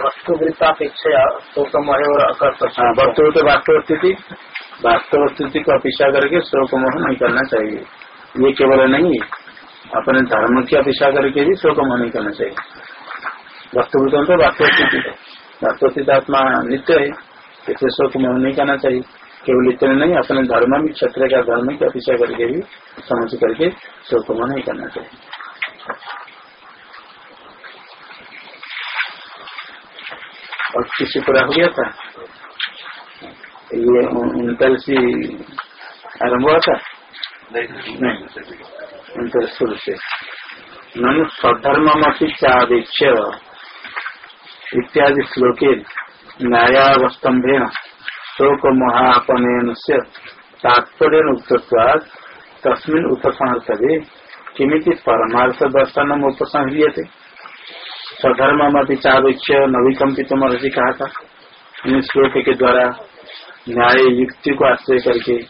वस्तुवृत्तापेक्षा शोकमय और अकर्ष हाँ वस्तु तो वास्तव स्थिति वास्तव स्थिति को अपेक्षा करके शोक मोह नहीं करना चाहिए। ये केवल नहीं है अपने धर्म की अपेक्षा करके भी शोक मोह नहीं करना चाहिए। वस्तुभूत तो वास्तव स्थिति है। वास्तव स्थिति आत्मा नित्य है इसलिए शोक मोह नहीं करना चाहिए। केवल इतने नहीं अपने धर्म में क्षेत्र का धर्म की अपेक्षा करके भी समझ करके शोक मोह नहीं करना चाहिए। किसी पूरा हो गया था। ये उनतालीस आरंभ हुआ था? नहीं उनतालीस शुरू से। ननु स्वधर्म चावेक्ष इत्यादि श्लोके न्यायावस्तंभेन शोक महापन से तात्पर्य उक्तवाद तस्मिन उपसंहर्तवे किमिति परमार्थ दर्शन उपसंह्रियते? स्वधर्म मत चावेक्ष नविकम्पित महर्षि कहा था इन श्लोक के द्वारा न्याय युक्ति को आश्रय करके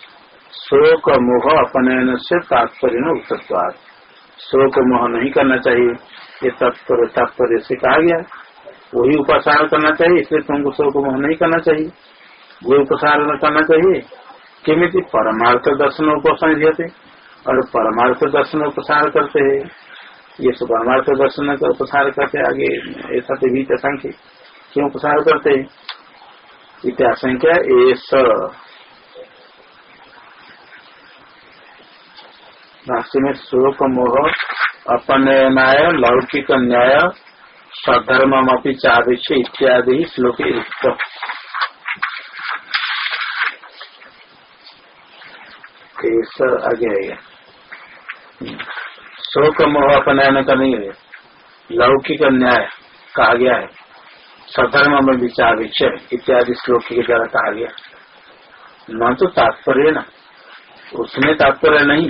शोक मोह अपनयन से तात्पर्य उक्तवाद शोक मोह नहीं करना चाहिए, ये तत्पर तात्पर्य से कहा गया। वही उपासना करना चाहिए, इसलिए तुमको शोक मोह नहीं करना चाहिए। वही उपासना करना चाहिए। किमित परमार्थ दर्शन उपासना और परमार्थ दर्शन उपसार करते हैं ये सब परमार्थ दर्शन का उपसार करते आगे ऐसा तो भी संख्य क्यों उपसार करते इत्याशंख्या ऐसा भाष्य में शोक मोह अपनयनाय लौकिक न्याय सधर्म अपनी चावेक्ष इत्यादि ही श्लोक ऐसा आगे आएगा। शोक मोह अपनयन का नहीं है लौकिक न्याय कहा गया है। सधर्म में विचार इत्यादि श्लोक के द्वारा कहा गया। न तो तात्पर्य न, उसमें तात्पर्य नहीं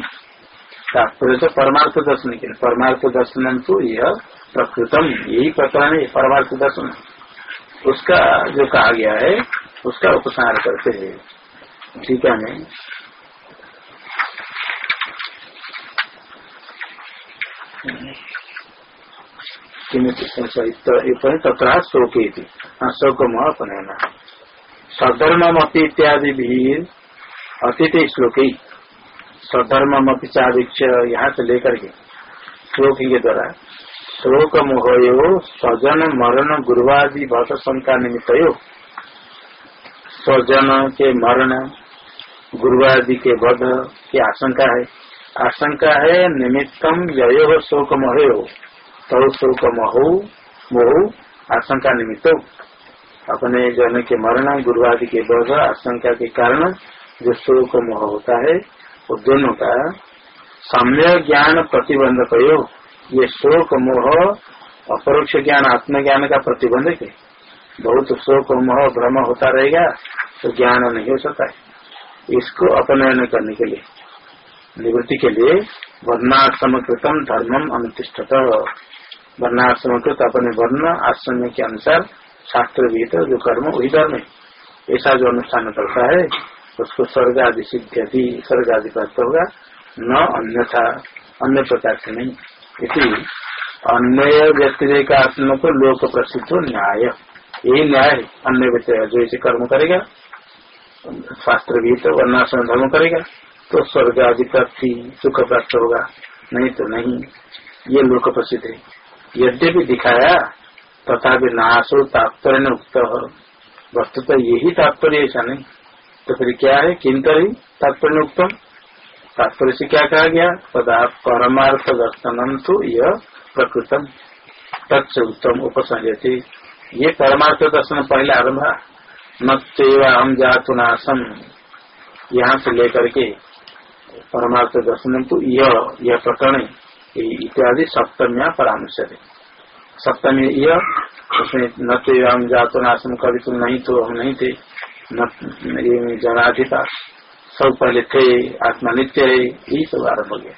तात्पर्य तो परमार्थ दर्शन के परमार्थ दर्शन तो यह प्रकृतम, यही प्रकरण है परमार्थ दर्शन। उसका जो कहा गया है, उसका उपसार करते हैं। ठीक है नहीं तथा शोके हाँ शोक अपनयना सधर्म इत्यादि भी अतिथि श्लोक। ही सधर्म चावीक्ष यहाँ से लेकर के। श्लोक के द्वारा। शोक मोहयो स्वजन मरण गुरुवादि भक्त शंका निमित्त यो स्वजन के मरण गुरुवादि के वध की आशंका है। आशंका है निमित्तम यो शोक मोहयो तो शोक महो मोह आशंका निमित्त। अपने जन के मरण गुरुवादि के बोध आशंका के कारण जो शोक मोह होता है, वो दोनों का सम्य ज्ञान प्रतिबंध प्रतिबंधक ये शोक मोह अपरोक्ष ज्ञान, आत्मज्ञान का प्रतिबंधक है। बहुत शोक मोह भ्रम होता रहेगा तो ज्ञान नहीं हो सकता है। इसको अपनयन करने के लिए, निवृत्ति के लिए वर्णाश्रम कृतम धर्मम अनुतिष्ठत। वर्णाश्रम कृत अपने वर्ण आश्रम के अनुसार शास्त्र विहित जो कर्म, वही धर्म है। ऐसा जो अनुष्ठान करता है, उसको स्वर्ग आदि सिद्धि स्वर्ग आदि प्राप्त होगा। न अन्यथा, अन्य प्रकार से नहीं। इसी अन्य व्यतिरिक आत्म को लोक प्रसिद्ध न्याय। यही न्याय अन्य व्यक्ति जो इसे कर्म करेगा शास्त्र विहित वर्णाश्रम धर्म करेगा तो स्वर्ग आदि प्राप्ति सुख प्राप्त होगा। नहीं तो नहीं। ये लोक प्रसिद्ध है। यद्यपि दिखाया तथा भी नाशो तात्पर्य उक्त। वस्तु तो यही तात्पर्य ऐसा नहीं। तो फिर क्या है? किंतर ही तात्पर्य उत्तम तात्पर्य से क्या कहा गया? तदा परमार्थ दर्शन तो यह प्रकृतम। तत्व उत्तम उपसंजति ये परमार्थ दर्शन पहले आरंभ न हम जातु नाशम यहाँ से लेकर के परमार्थ दर्शन तो यह प्रकरण इत्यादि सप्तमिया परामर्श सप्तमी यह उसमें न तो हम जातो नाशन कभी तुम नहीं तो हम नहीं थे। न जनाधिता सब पहले थे, आत्मा नित्य है, यही सब आरंभ हो गया।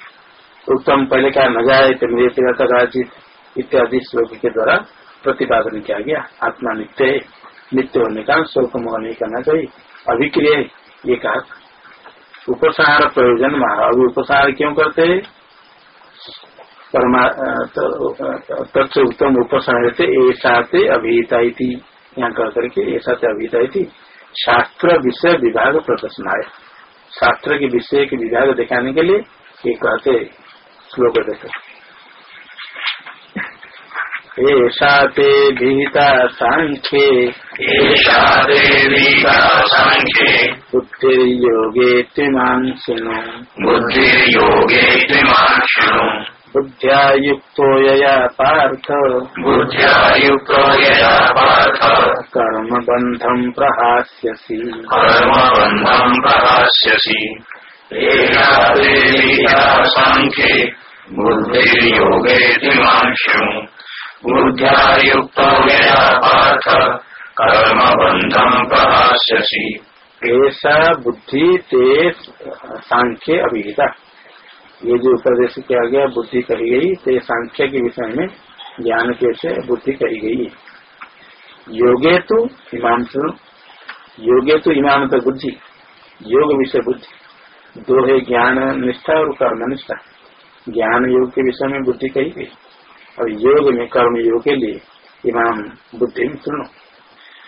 उत्तम पहले क्या न जाए तो मेरे राजित इत्यादि श्लोक के द्वारा प्रतिपादन किया गया। आत्मा नित्य है, नित्य होने का शोक मोह नहीं करना चाहिए। अभिक्रिय ये कहा। उपसार प्रयोजन अभी उपसार क्यों करते है? परमा तत्व उत्तम उपसंहते ऐसा ते अभिहिता यहाँ कह करके ऐसा अभिहिता थी शास्त्र विषय विभाग प्रदर्शन आय शास्त्र के विषय के विभाग दिखाने के लिए ये कहते श्लोक देते ऐसा ते विहिता सांख्ये बुद्धिर्योगे त्रिमान् शृणु बुद्धिर्योगे बुद्ध्या युक्तो यया पार्थ। बुद्ध्या युक्तो यया पार्थ। प्रहास्यसि। कर्मबन्धम् प्रहास्यसि। एषा देवीता साङ्ख्ये बुद्धिर्योगे शृणु बुद्ध्या युक्तो यया पार्थ। कर्मबन्धम् प्रहास्यसि। ऐसा बुद्धि ते सांख्य अभिहिता। ये जो उपदेश किया गया, बुद्धि कही गई तो सांख्य के विषय में ज्ञान के विषय बुद्धि कही गई? योगे तो इमाम सुनो योगे तो इमाम तो बुद्धि, योग विषय बुद्धि। दो है ज्ञान निष्ठा और कर्म निष्ठा। ज्ञान योग के विषय में बुद्धि कही गई। और योग में कर्म योग के लिए इमाम बुद्धि सुनो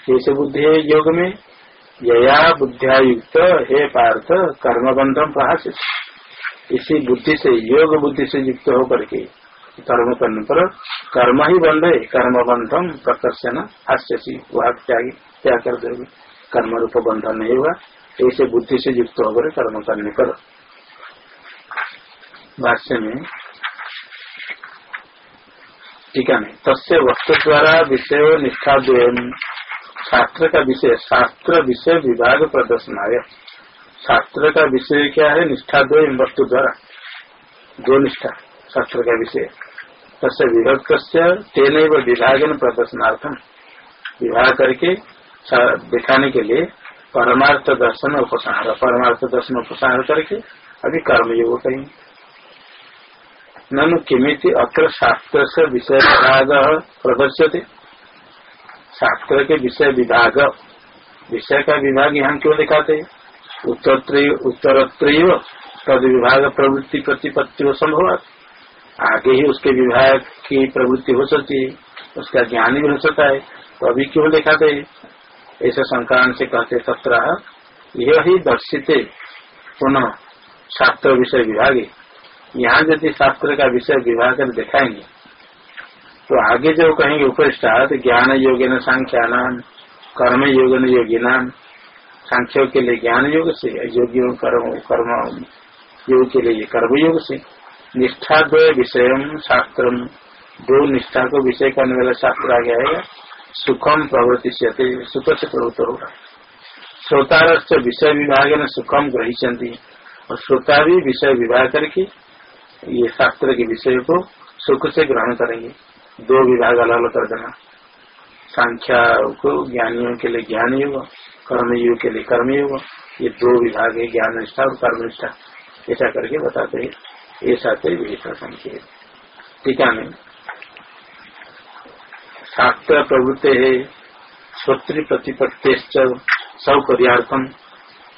कैसे बुद्धि है योग में? यया बुद्धिया युक्त हे पार्थ कर्म बंधम प्रहास इसी बुद्धि से, योग बुद्धि से युक्त होकर के कर्म करने पर कर्म ही बंध है कर्म बंधम प्रकर्षण, हास्यसी वह त्याग क्या कर दोगे कर्म रूप बंधन नहीं हुआ। ऐसे बुद्धि से युक्त होकर कर्म करने पर भाष्य में टीका में, तस्य वस्तु द्वारा विषय निष्ठा शास्त्र का विषय, शास्त्र विषय विभाग प्रदर्शन आय शास्त्र का विषय क्या है? निष्ठा दो वस्तु द्वारा। दो निष्ठा, शास्त्र का विषय। तस्य विभक्त तेन विभाग प्रदर्शनार्थम विभाग करके दिखाने के लिए परमार्थ दर्शन उपसंहार, परमार्थ दर्शन उपसंहार करके अभी कर्मयोग करेंगे ननु किमित अत्र शास्त्र से विषय विभाग प्रदर्श्यते। शास्त्र के विषय विभाग विषय का विभाग यहाँ क्यों दिखाते उत्तरत्र तद विभाग प्रवृत्ति प्रतिपत्ति हो संभव आगे ही उसके विभाग की प्रवृत्ति हो सकती है, उसका ज्ञान भी हो सकता है तो अभी क्यों दिखाते ऐसे संक्रांत से कहते तत्र यह ही दर्शित पुनः शास्त्र विषय विभाग। यहाँ यदि शास्त्र का विषय विभाग कर दिखाएँगे तो आगे जो कहेंगे उपरिष्टात ज्ञान योगिन सांख्या नाम कर्म योगी नाम सांख्यों के लिए ज्ञान योग से योगियों कर्म कर्म योग के लिए कर्म योग से। निष्ठा दो विषय शास्त्र। दो निष्ठा को विषय करने वाला शास्त्र आ गया है सुखम प्रवृत्ति से सुख से प्रवृत्त होगा। श्रोतार विषय विभाग में सुखम ग्रही और श्रोता भी विषय विभाग करके ये शास्त्र के विषय को सुख से ग्रहण करेंगे। दो विभाग अलग अलग कर देना। सांख्या को, ज्ञानियों के लिए ज्ञान योग कर्मयोग के लिए। कर्मयोग ये दो विभाग है ज्ञान निष्ठा और कर्म निष्ठा ऐसा करके बताते हैं। ऐसा थे विहिता संख्य टीका में शास्त्र प्रवृत्ति है श्रोत्र प्रतिपत्ति सौकर्यार्थम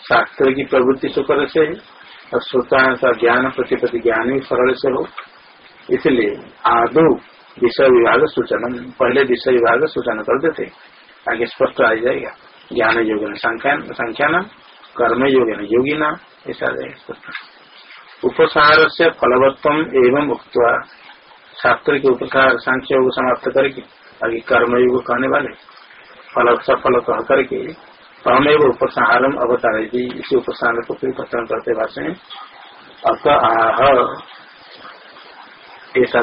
शास्त्र की प्रवृत्ति शुक्र से है, और श्रोता का ज्ञान प्रतिपति ज्ञान ही सरल से हो। इसलिए आदो विषय विभाग सूचना पहले विषय विभाग सूचना कर देते आगे स्पष्ट आ जाएगा। ज्ञान योग नाम कर्म योग योगी नाम ऐसा उपसार से फलवत्व एवं उक्त शास्त्र के उपसार सांख्य योग समाप्त करके आगे कर्मयोग कहने वाले फल सफल कह करके, तमेव अवतार इसी उपसंहार को फिर कथन करते भाषण अत आह। ऐसा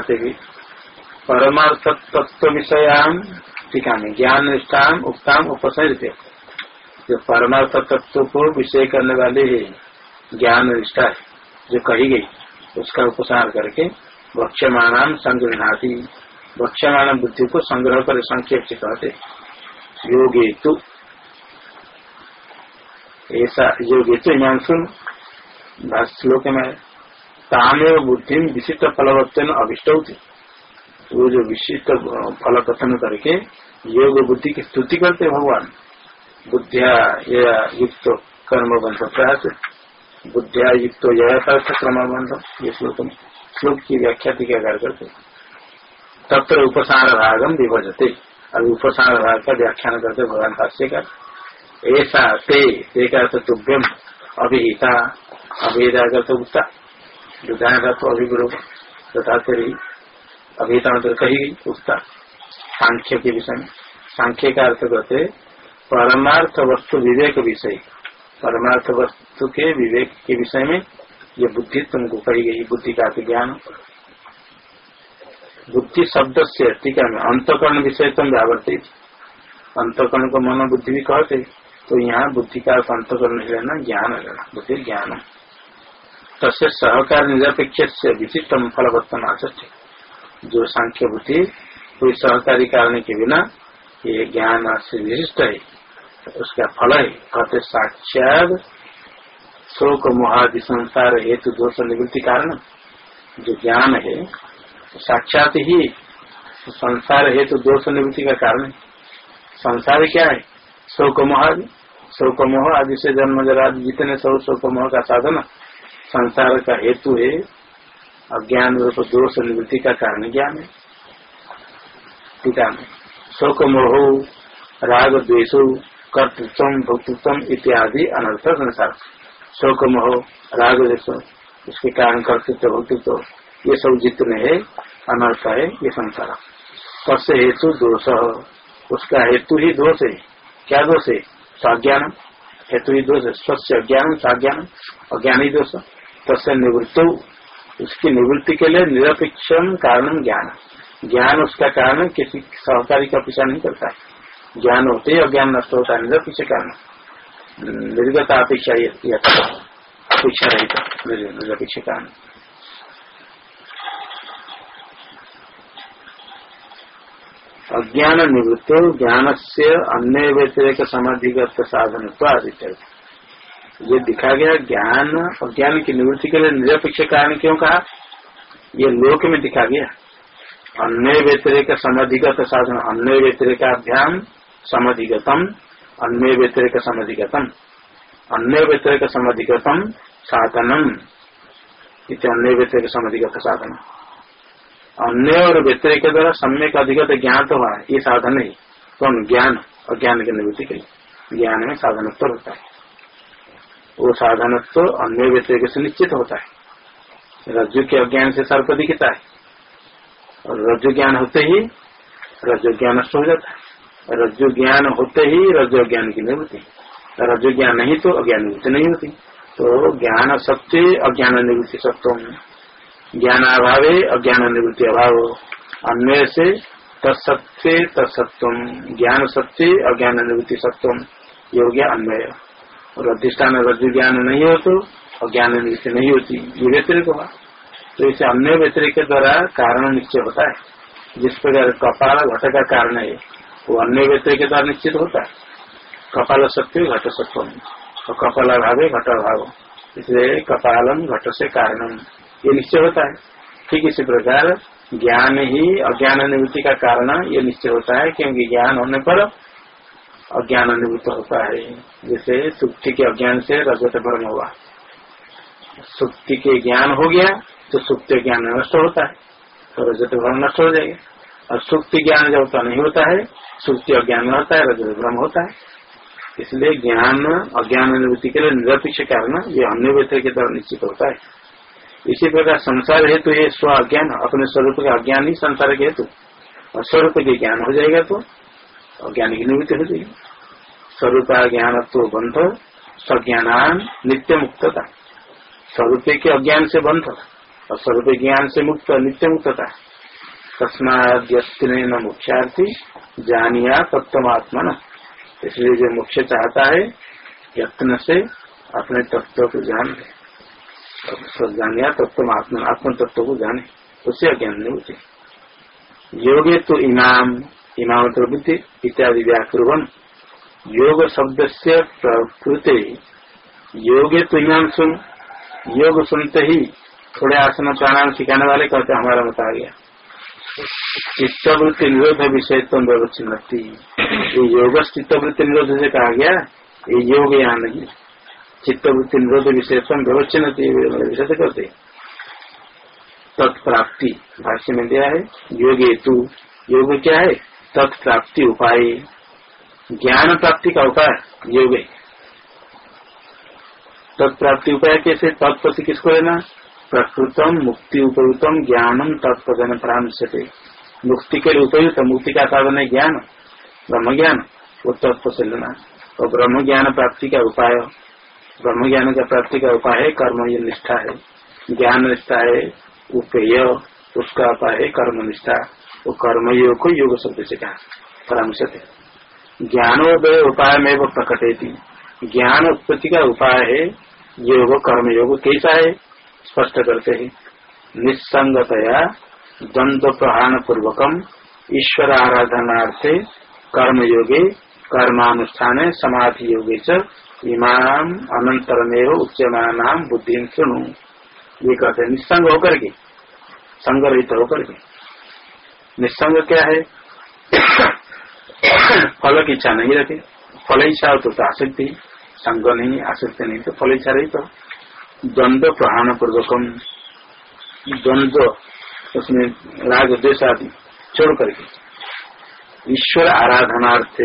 परमार्थ तत्व विषयाम टीका में ज्ञान निष्ठान उक्ताम उपसंहते जो परमार्थ तत्व को विषय करने वाले ज्ञान निष्ठा है, जो कही गई, उसका उपसार करके भक्ष्यमाणाम संग्रहणाती भक्ष्यमाण बुद्धि को संग्रह कर संक्षेप से कहते योगे तु ऐसा योगी तो इमान सुन श्लोक में तामेव बुद्धि विशिष्ट फलवत्न अभिष्ट होती वो जो विशिष्ट फल कथन करके योग बुद्धि की स्तुति करते भगवान बुद्धिया युक्त कर्म बंध प्रयास बुद्धिया युक्त यह क्रम बंध ये श्लोक में श्लोक की व्याख्या टीकाकार करते तत्र उपसार भागम विभजते। अब उपसार भाग का व्याख्यान करते भगवान भाष्य का ऐसा ते का तो तुभ्यम अभिहिता अभिहिता का तो उत्ता विधान का तो अभिगुरु तथा तेरी अभिहिता मतलब कही उत्ता सांख्य के विषय में। सांख्य का अर्थ करते परमार्थ वस्तु विवेक विषय। परमार्थ वस्तु के विवेक के विषय में ये बुद्धि तुमको कही गई, बुद्धि का ज्ञान। बुद्धि शब्द से टीका में अंतकरण विषय तुम व्यावर्तित अंतकरण को मन बुद्धि भी कहते तो यहाँ बुद्धि का अंतकरण लेना ज्ञान लेना बुद्धि ज्ञान तसे सहकार निरपेक्ष से विचित्रम फलवत्तम आचर्य। जो सांख्य बुद्धि, कोई सहकारी कारण के बिना ये ज्ञान से विशिष्ट है। उसका फल है कहते साक्षात शोक, मोहादि, संसार हेतु दोष निवृत्ति कारण जो ज्ञान है साक्षात ही संसार हेतु दोष निवृत्ति का कारण है। संसार क्या है? शोक मोह आदि शोक, मोह, आदि से जन्म जरा जितने सब शोक, मोह का साधन संसार का हेतु है, अज्ञान रूप दोष निवृत्ति का कारण ज्ञान है। टीका में शोक, मोह, राग, द्वेषु कर्तृत्व, भोक्तृत्व इत्यादि अनर्थ संसार शोक मोह राग उसके कारण कर्तृत्व, भोक्तृत्व, ये सब जितने है, अनर्थ है, ये संसार। सबसे हेतु दोष। उसका हेतु ही दोष है। क्या दोष है? स्वाज्ञान। हेतु ही दोष है। स्वच्छ अज्ञान स्वाज्ञान, अज्ञान ही दोष। तस्य निवृत्त। उसकी निवृत्ति के लिए निरपेक्षम कारण ज्ञान। ज्ञान उसका कारण किसी सहकारी का पीछा नहीं करता है। ज्ञान होते अज्ञान नष्ट होता है, निरपेक्ष कारण। निर्गत अपेक्षा अपेक्षा रही निरपेक्ष कारण। अज्ञान निवृत्त ज्ञान से अन्य व्यतिरिक समाधिगत साधन ये दिखा गया ज्ञान, अज्ञान की निवृत्ति के लिए निरपेक्ष कारण क्यों कहा? ये लोक में दिखा गया। अन्य व्यतिरिक समाधिगत साधन, अन्य व्यतिरिकाभ्याम समाधिगतम, अन्य व्यतिरिक समाधिगतम। अन्य व्यतिरिक समाधिगतम, साधनम। अन्य व्यतिरिक समाधिगत साधन अन्य और व्यतिरिक द्वारा सम्यक अधिगत ज्ञान तो हुआ ये साधन है कौन ज्ञान, अज्ञान की निवृत्ति के ज्ञान में साधनत्व होता है। वो साधनत्व अन्य व्यतिरिक से निश्चित होता है। रज्जु के अज्ञान से सर्प दिखता है। और रज्जु ज्ञान होते ही रज्जु ज्ञान नष्ट हो जाता है। रज्जु ज्ञान होते ही रज्जु ज्ञान की निवृत्ति। रज्जु ज्ञान नहीं तो अज्ञान निवृत्ति नहीं होती। तो ज्ञान सत्य, अज्ञान निवृत्ति सत्व ज्ञान अभाव अज्ञान निवृत्ति अभाव। अन्य से तत्सत्य तत्सत्व ज्ञान सत्य, अज्ञान निवृत्ति सत्व योग्य अन्वय। और अधिष्ठान रज्जु ज्ञान नहीं हो तो अज्ञान निवृत्ति नहीं होती। ये व्यतिरिक हुआ तो इसे अन्य व्यतिरिक के द्वारा कारण निश्चय होता है। जिस प्रकार कपाल घट का कारण है वो अन्य व्यक्ति के द्वारा निश्चित होता है। कपाल सत्य, घट सत्व और कपाल अभाव घट अभाव इसलिए कपालम घट से कारणम। ये निश्चय होता है। ठीक इसी प्रकार ज्ञान ही अज्ञान अनुभूति का कारण ये निश्चय होता है, क्योंकि ज्ञान होने पर अज्ञान अनुभूत होता है। जैसे सुक्ति के अज्ञान से रजत भ्रम हुआ। सुक्ति के ज्ञान हो गया तो सुक्ति ज्ञान नष्ट होता है। तो रजत भ्रम नष्ट हो जाएगा। और सुक्ति ज्ञान जब तो नहीं होता है, सुक्ति अज्ञान होता है रजत भ्रम होता है। इसलिए ज्ञान अज्ञान निवृत्ति के लिए निरपेक्ष कारण ये अन्य व्यक्ति के द्वारा निश्चित होता है। इसी प्रकार संसार हेतु ये स्व अज्ञान, अपने स्वरूप का अज्ञान ही संसार के हेतु। और स्वरूप के ज्ञान हो जाएगा तो अज्ञान की निवृत्ति हो जाएगी। स्वरूप ज्ञान तो बंध स्वज्ञान नित्य मुक्तता। स्वरूप के अज्ञान से बंध और स्वरूप ज्ञान से मुक्त नित्य मुक्तता। तस्माद्यस्तिन मुख्यार्थी जानिया तत्वत्मा न इसलिए जो मुख्य चाहता है, यत्न से अपने तत्व को जान। जानिया तत्व आत्मा आत्म तत्व को जाने। उसे अज्ञान नहीं होते। योगे तो इमाम इमाम प्रवृत्ति इत्यादि व्याकुर्वन योग शब्द से प्रकृति योगे तो इमाम सुन योग सुनते ही थोड़े आसन प्राणायाम सिखाने वाले कहते हमारा मत आ गया। चित्तवृत्ति निरोध विषय तो व्यवच्छिन्नति ये योग चित्तवृत्ति निरोध से कहा गया ये योग यहाँ नहीं चित्तवृत्ति निरोध विषय तो व्यवच्छिन्नति विषय करते तत्प्राप्ति भाष्य में दिया है योग हेतु योग क्या है तत्प्राप्ति उपाय ज्ञान प्राप्ति का उपाय योग तत्प्राप्ति उपाय कैसे तत्पति किसको लेना प्रकृतम मुक्ति उपयुक्तम ज्ञानम तत्पदन प्रांशते मुक्ति के लिए उपयुक्त मुक्ति का साधन है ज्ञान ब्रह्म ज्ञान वो तत्व से लेना और ब्रह्म ज्ञान प्राप्ति का उपाय ब्रह्म ज्ञान का प्राप्ति का उपाय है, कर्म निष्ठा है। ज्ञान निष्ठा है, उपेय, उसका उपाय है, कर्म निष्ठा। वो कर्मयोग को योग शब्द से कहा, परामर्शत। ज्ञानोदय उपाय में वो प्रकटेती ज्ञान उत्पत्ति का उपाय है, योग कर्मयोग कैसा है स्पष्ट करते हैं। निस्संगतया द्वंद्व प्रहाण पूर्वकम ईश्वर आराधनार्थे कर्म योगे कर्मानुष्ठान समाधि योगे च इमाम अनंतरमेव उच्यमान बुद्धि सुनु ये कहते निस्संग होकर के, संग्रहित होकर के। निस्संग क्या है? फल की इच्छा नहीं रखे फल इच्छा हो तो आसक्ति, संग नहीं, आसक्ति नहीं तो फल इच्छा रही तो द्वंद्व प्रहाण पूर्वकम द्वंद्व उसमें राग द्वेश आदि छोड़ करके। ईश्वर आराधनार्थ,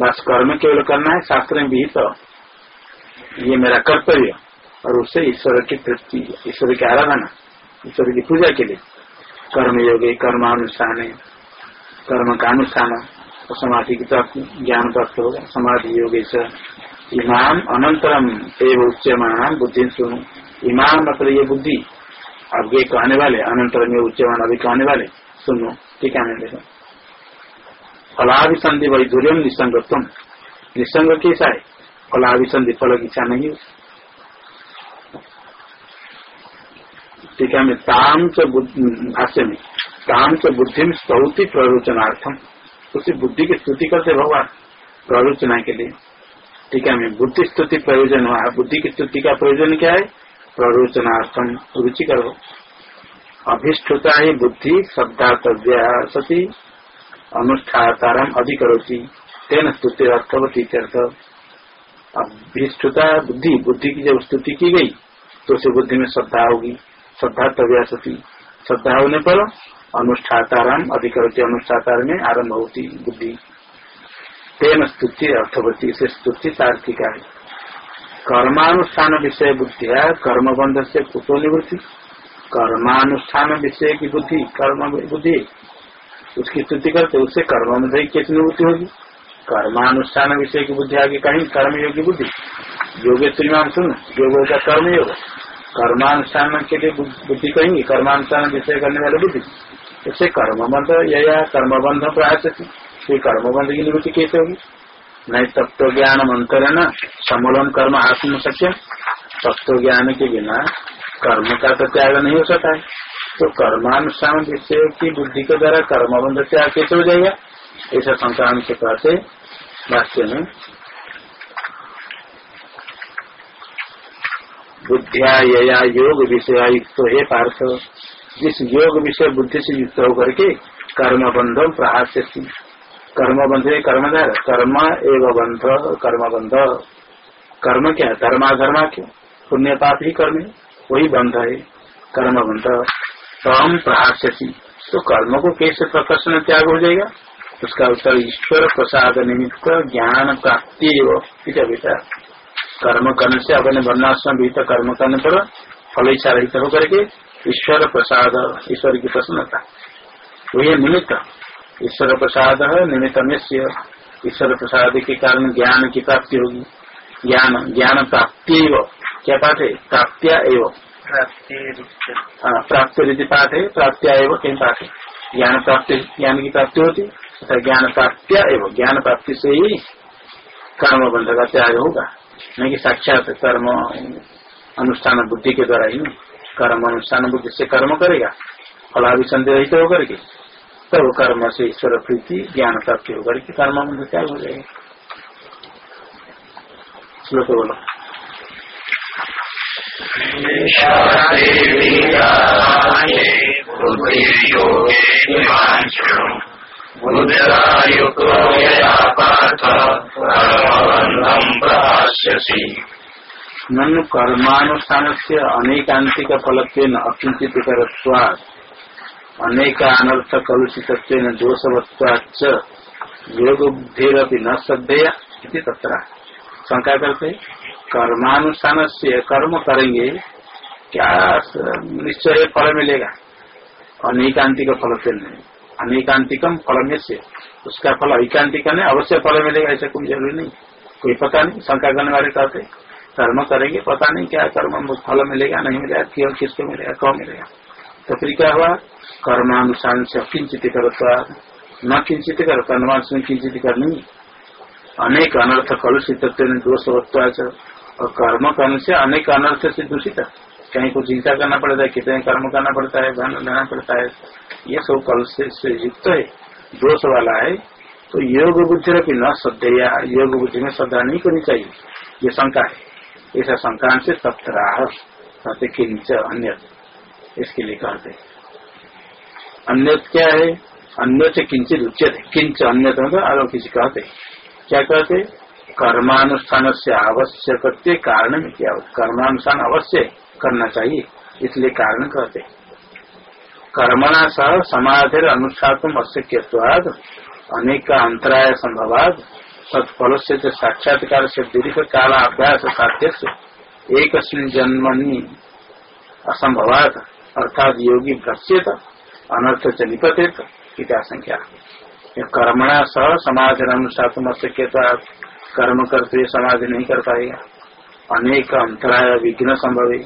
बस कर्म केवल करना है, शास्त्र में विहित तो ये मेरा कर्तव्य और उससे ईश्वर की तृप्ति, ईश्वर की आराधना, ईश्वर की पूजा के लिए। कर्म योगे कर्मानुष्ठान, कर्म का अनुष्ठान और समाधि की प्राप्ति, ज्ञान प्राप्त होगा, समाधि योगे इमाम अनंतरम एवं उच्चमान बुद्धि सुनो। इमाम मतलब ये बुद्धि। अब ये कहने वाले, अनंतरम ये उच्चमान अभी कहने वाले, सुनो, ठीक है देखो। फलाभिसंधि वैधुर्यम निसंगत्व निसंग कैसा है? फलाभिसंधि फल की इच्छा नहीं टीका में ताम च भाष्य में, ताम च बुद्धि में स्तौति प्ररोचनार्थम उसी बुद्धि की स्तुति करते भगवान प्ररोचना के लिए। टीका में बुद्धि स्तुति प्रयोजन हुआ बुद्धि की स्तुति का प्रयोजन क्या है? प्ररोचनार्थम रुचि करो। अभिष्ठुता ही बुद्धि शब्दातव्य सती। अनुष्ठातारम अधिकरोती। तेन स्तुति अर्थवती अभिष्ठुता बुद्धि। बुद्धि की जब स्तुति की गई तो उसे बुद्धि में श्रद्धा होगी। श्रद्धा तव्या सती। श्रद्धा होने पर अनुष्ठातारम अधिकरोती। अनुष्ठातार में आरंभ होती बुद्धि। तेन स्तुति अर्थवती से स्तुति सार्थिका है कर्मानुष्ठान विषय बुद्धिया कर्म बंध से कुतो निवृत्ति कर्मानुष्ठान विषय की बुद्धि कर्म बुद्धि उसकी स्तुति करते, उससे कर्म बंध की कैसी निवृत्ति होगी? कर्मानुष्ठान विषय की बुद्धि आगे कहीं कर्म योगी बुद्धि। योगे त्रिमान सुन, योग का कर्म योग कर्मानुष्ठान के लिए बुद्धि कहेंगे, कर्मानुष्ठान विषय करने वाले बुद्धि। उससे कर्मबंध या कर्मबंध प्रयास फिर कर्मबंध की निवृत्ति कैसे होगी नहीं तत्व ज्ञान मंत्र है ना समूलम कर्म आत्म सत्य तत्व ज्ञान के बिना कर्म का तो त्याग नहीं हो सकता है तो कर्मानुष्ठान विषय की बुद्धि के द्वारा कर्मबंध त्याग कैसे हो जाएगा ऐसा संक्रांत के कहते वाक्य में बुद्धिया या योग विषय युक्त तो है पार्थ जिस योग विषय बुद्धि से युक्त होकर के कर्म बंधम प्रहास्य कर्म बंध कर्मधार कर्म एवं बंध, कर्म बंध। कर्म क्या? है धर्माधर्मा क्यों? पुण्य पाप ही कर्म है, वही बंध है, कर्म बंध। तम प्रहास्य तो कर्म को कैसे प्रकर्षण त्याग हो जाएगा? उसका उत्तर ईश्वर प्रसाद निमित्त ज्ञान प्राप्ति विचार कर्म करने से अपने वर्णाश्रम भीतर कर्म करने पर फल इच्छा रहित होकर के ईश्वर प्रसाद, ईश्वर की प्रसन्नता। वही निमित्त ईश्वर प्रसाद है निमित्त ईश्वर प्रसाद के कारण ज्ञान की प्राप्ति होगी। ज्ञान ज्ञान प्राप्ति क्या पाठ है? प्राप्तिया एवं। प्राप्ति रीति पाठ है प्राप्तिया एवं कहीं पाठ है? ज्ञान प्राप्ति ज्ञान की प्राप्ति होती है ज्ञान प्राप्तिया एवं। ज्ञान प्राप्ति से ही कर्म बंध का त्याग होगा। नहीं कि साक्षात कर्म अनुष्ठान बुद्धि के द्वारा ही कर्म अनुष्ठान बुद्धि से कर्म करेगा। फलाभिसंदेह रहित होकर के। तब कर्म से ईश्वर प्रीति ज्ञान प्राप्ति होकर के कर्म बंध त्याग हो जाएगा। श्लोक बोलो। ननु कर्मानुष्ठान से अनेकांतिक फलत्व अकिंचित करत्वात्। अनेक अनर्थ कलुषित दोषवत्वाच बुद्धिरपि न श्रद्धेया तत्र शंका करते कर्मानुष्ठान से कर्म करेंगे, क्या निश्चय फल मिलेगा? अनेकांतिक फल से नहीं। अनेकांतिकम फल से उसका फल ऐकांतिक नहीं, अवश्य फल मिलेगा, ऐसा कोई ज़रूरी नहीं। कोई पता नहीं, शंका करने वाले कहते कर्म करेंगे, पता नहीं क्या कर्म, फल मिलेगा, नहीं मिलेगा, क्यों, किसको मिलेगा कौन मिलेगा। तो फिर क्या हुआ, कर्मानुसार से किंचित करता, न किंचित कर कर्मांश में किंचित करनी अनेक अनर्थ कलुषित दोष और कर्म करने से अनेक अनर्थ से दूषित कहीं को चिंता करना पड़ता है, कितने कर्म करना पड़ता है ध्यान देना पड़ता है, ये सब कल से युक्त है, दोष वाला है। तो योग बुद्धि भी न श्रद्धेया योग बुद्धि में श्रद्धा नहीं करनी चाहिए। ये शंका है। ऐसा शंका से तत्राह कहते किंच अन्य इसके लिए कहते अन्य क्या है? अन्य किंचित उचित किंच अन्य मतलब किसी कहते। क्या कहते? कर्मानुष्ठान से आवश्यक कारण में क्या कर्मानुष्ठान अवश्य करना चाहिए, इसलिए कारण कहते। कर्मणा सह समाधि अनुष्ठातम अशक्यवाद अनेक अंतराय संभवाद तत्फल से साक्षात्कार से दीर्घ काला अभ्यास साध्य एक जन्मनि असंभवात। अर्थात योगी भ्रष्यत अनर्थ च क्या संख्या कर्मणा सह समाधि अनुष्ठातम अशक्यता कर्म करते समाज नहीं कर पाएगा अनेक अंतराय विघ्न संभव। है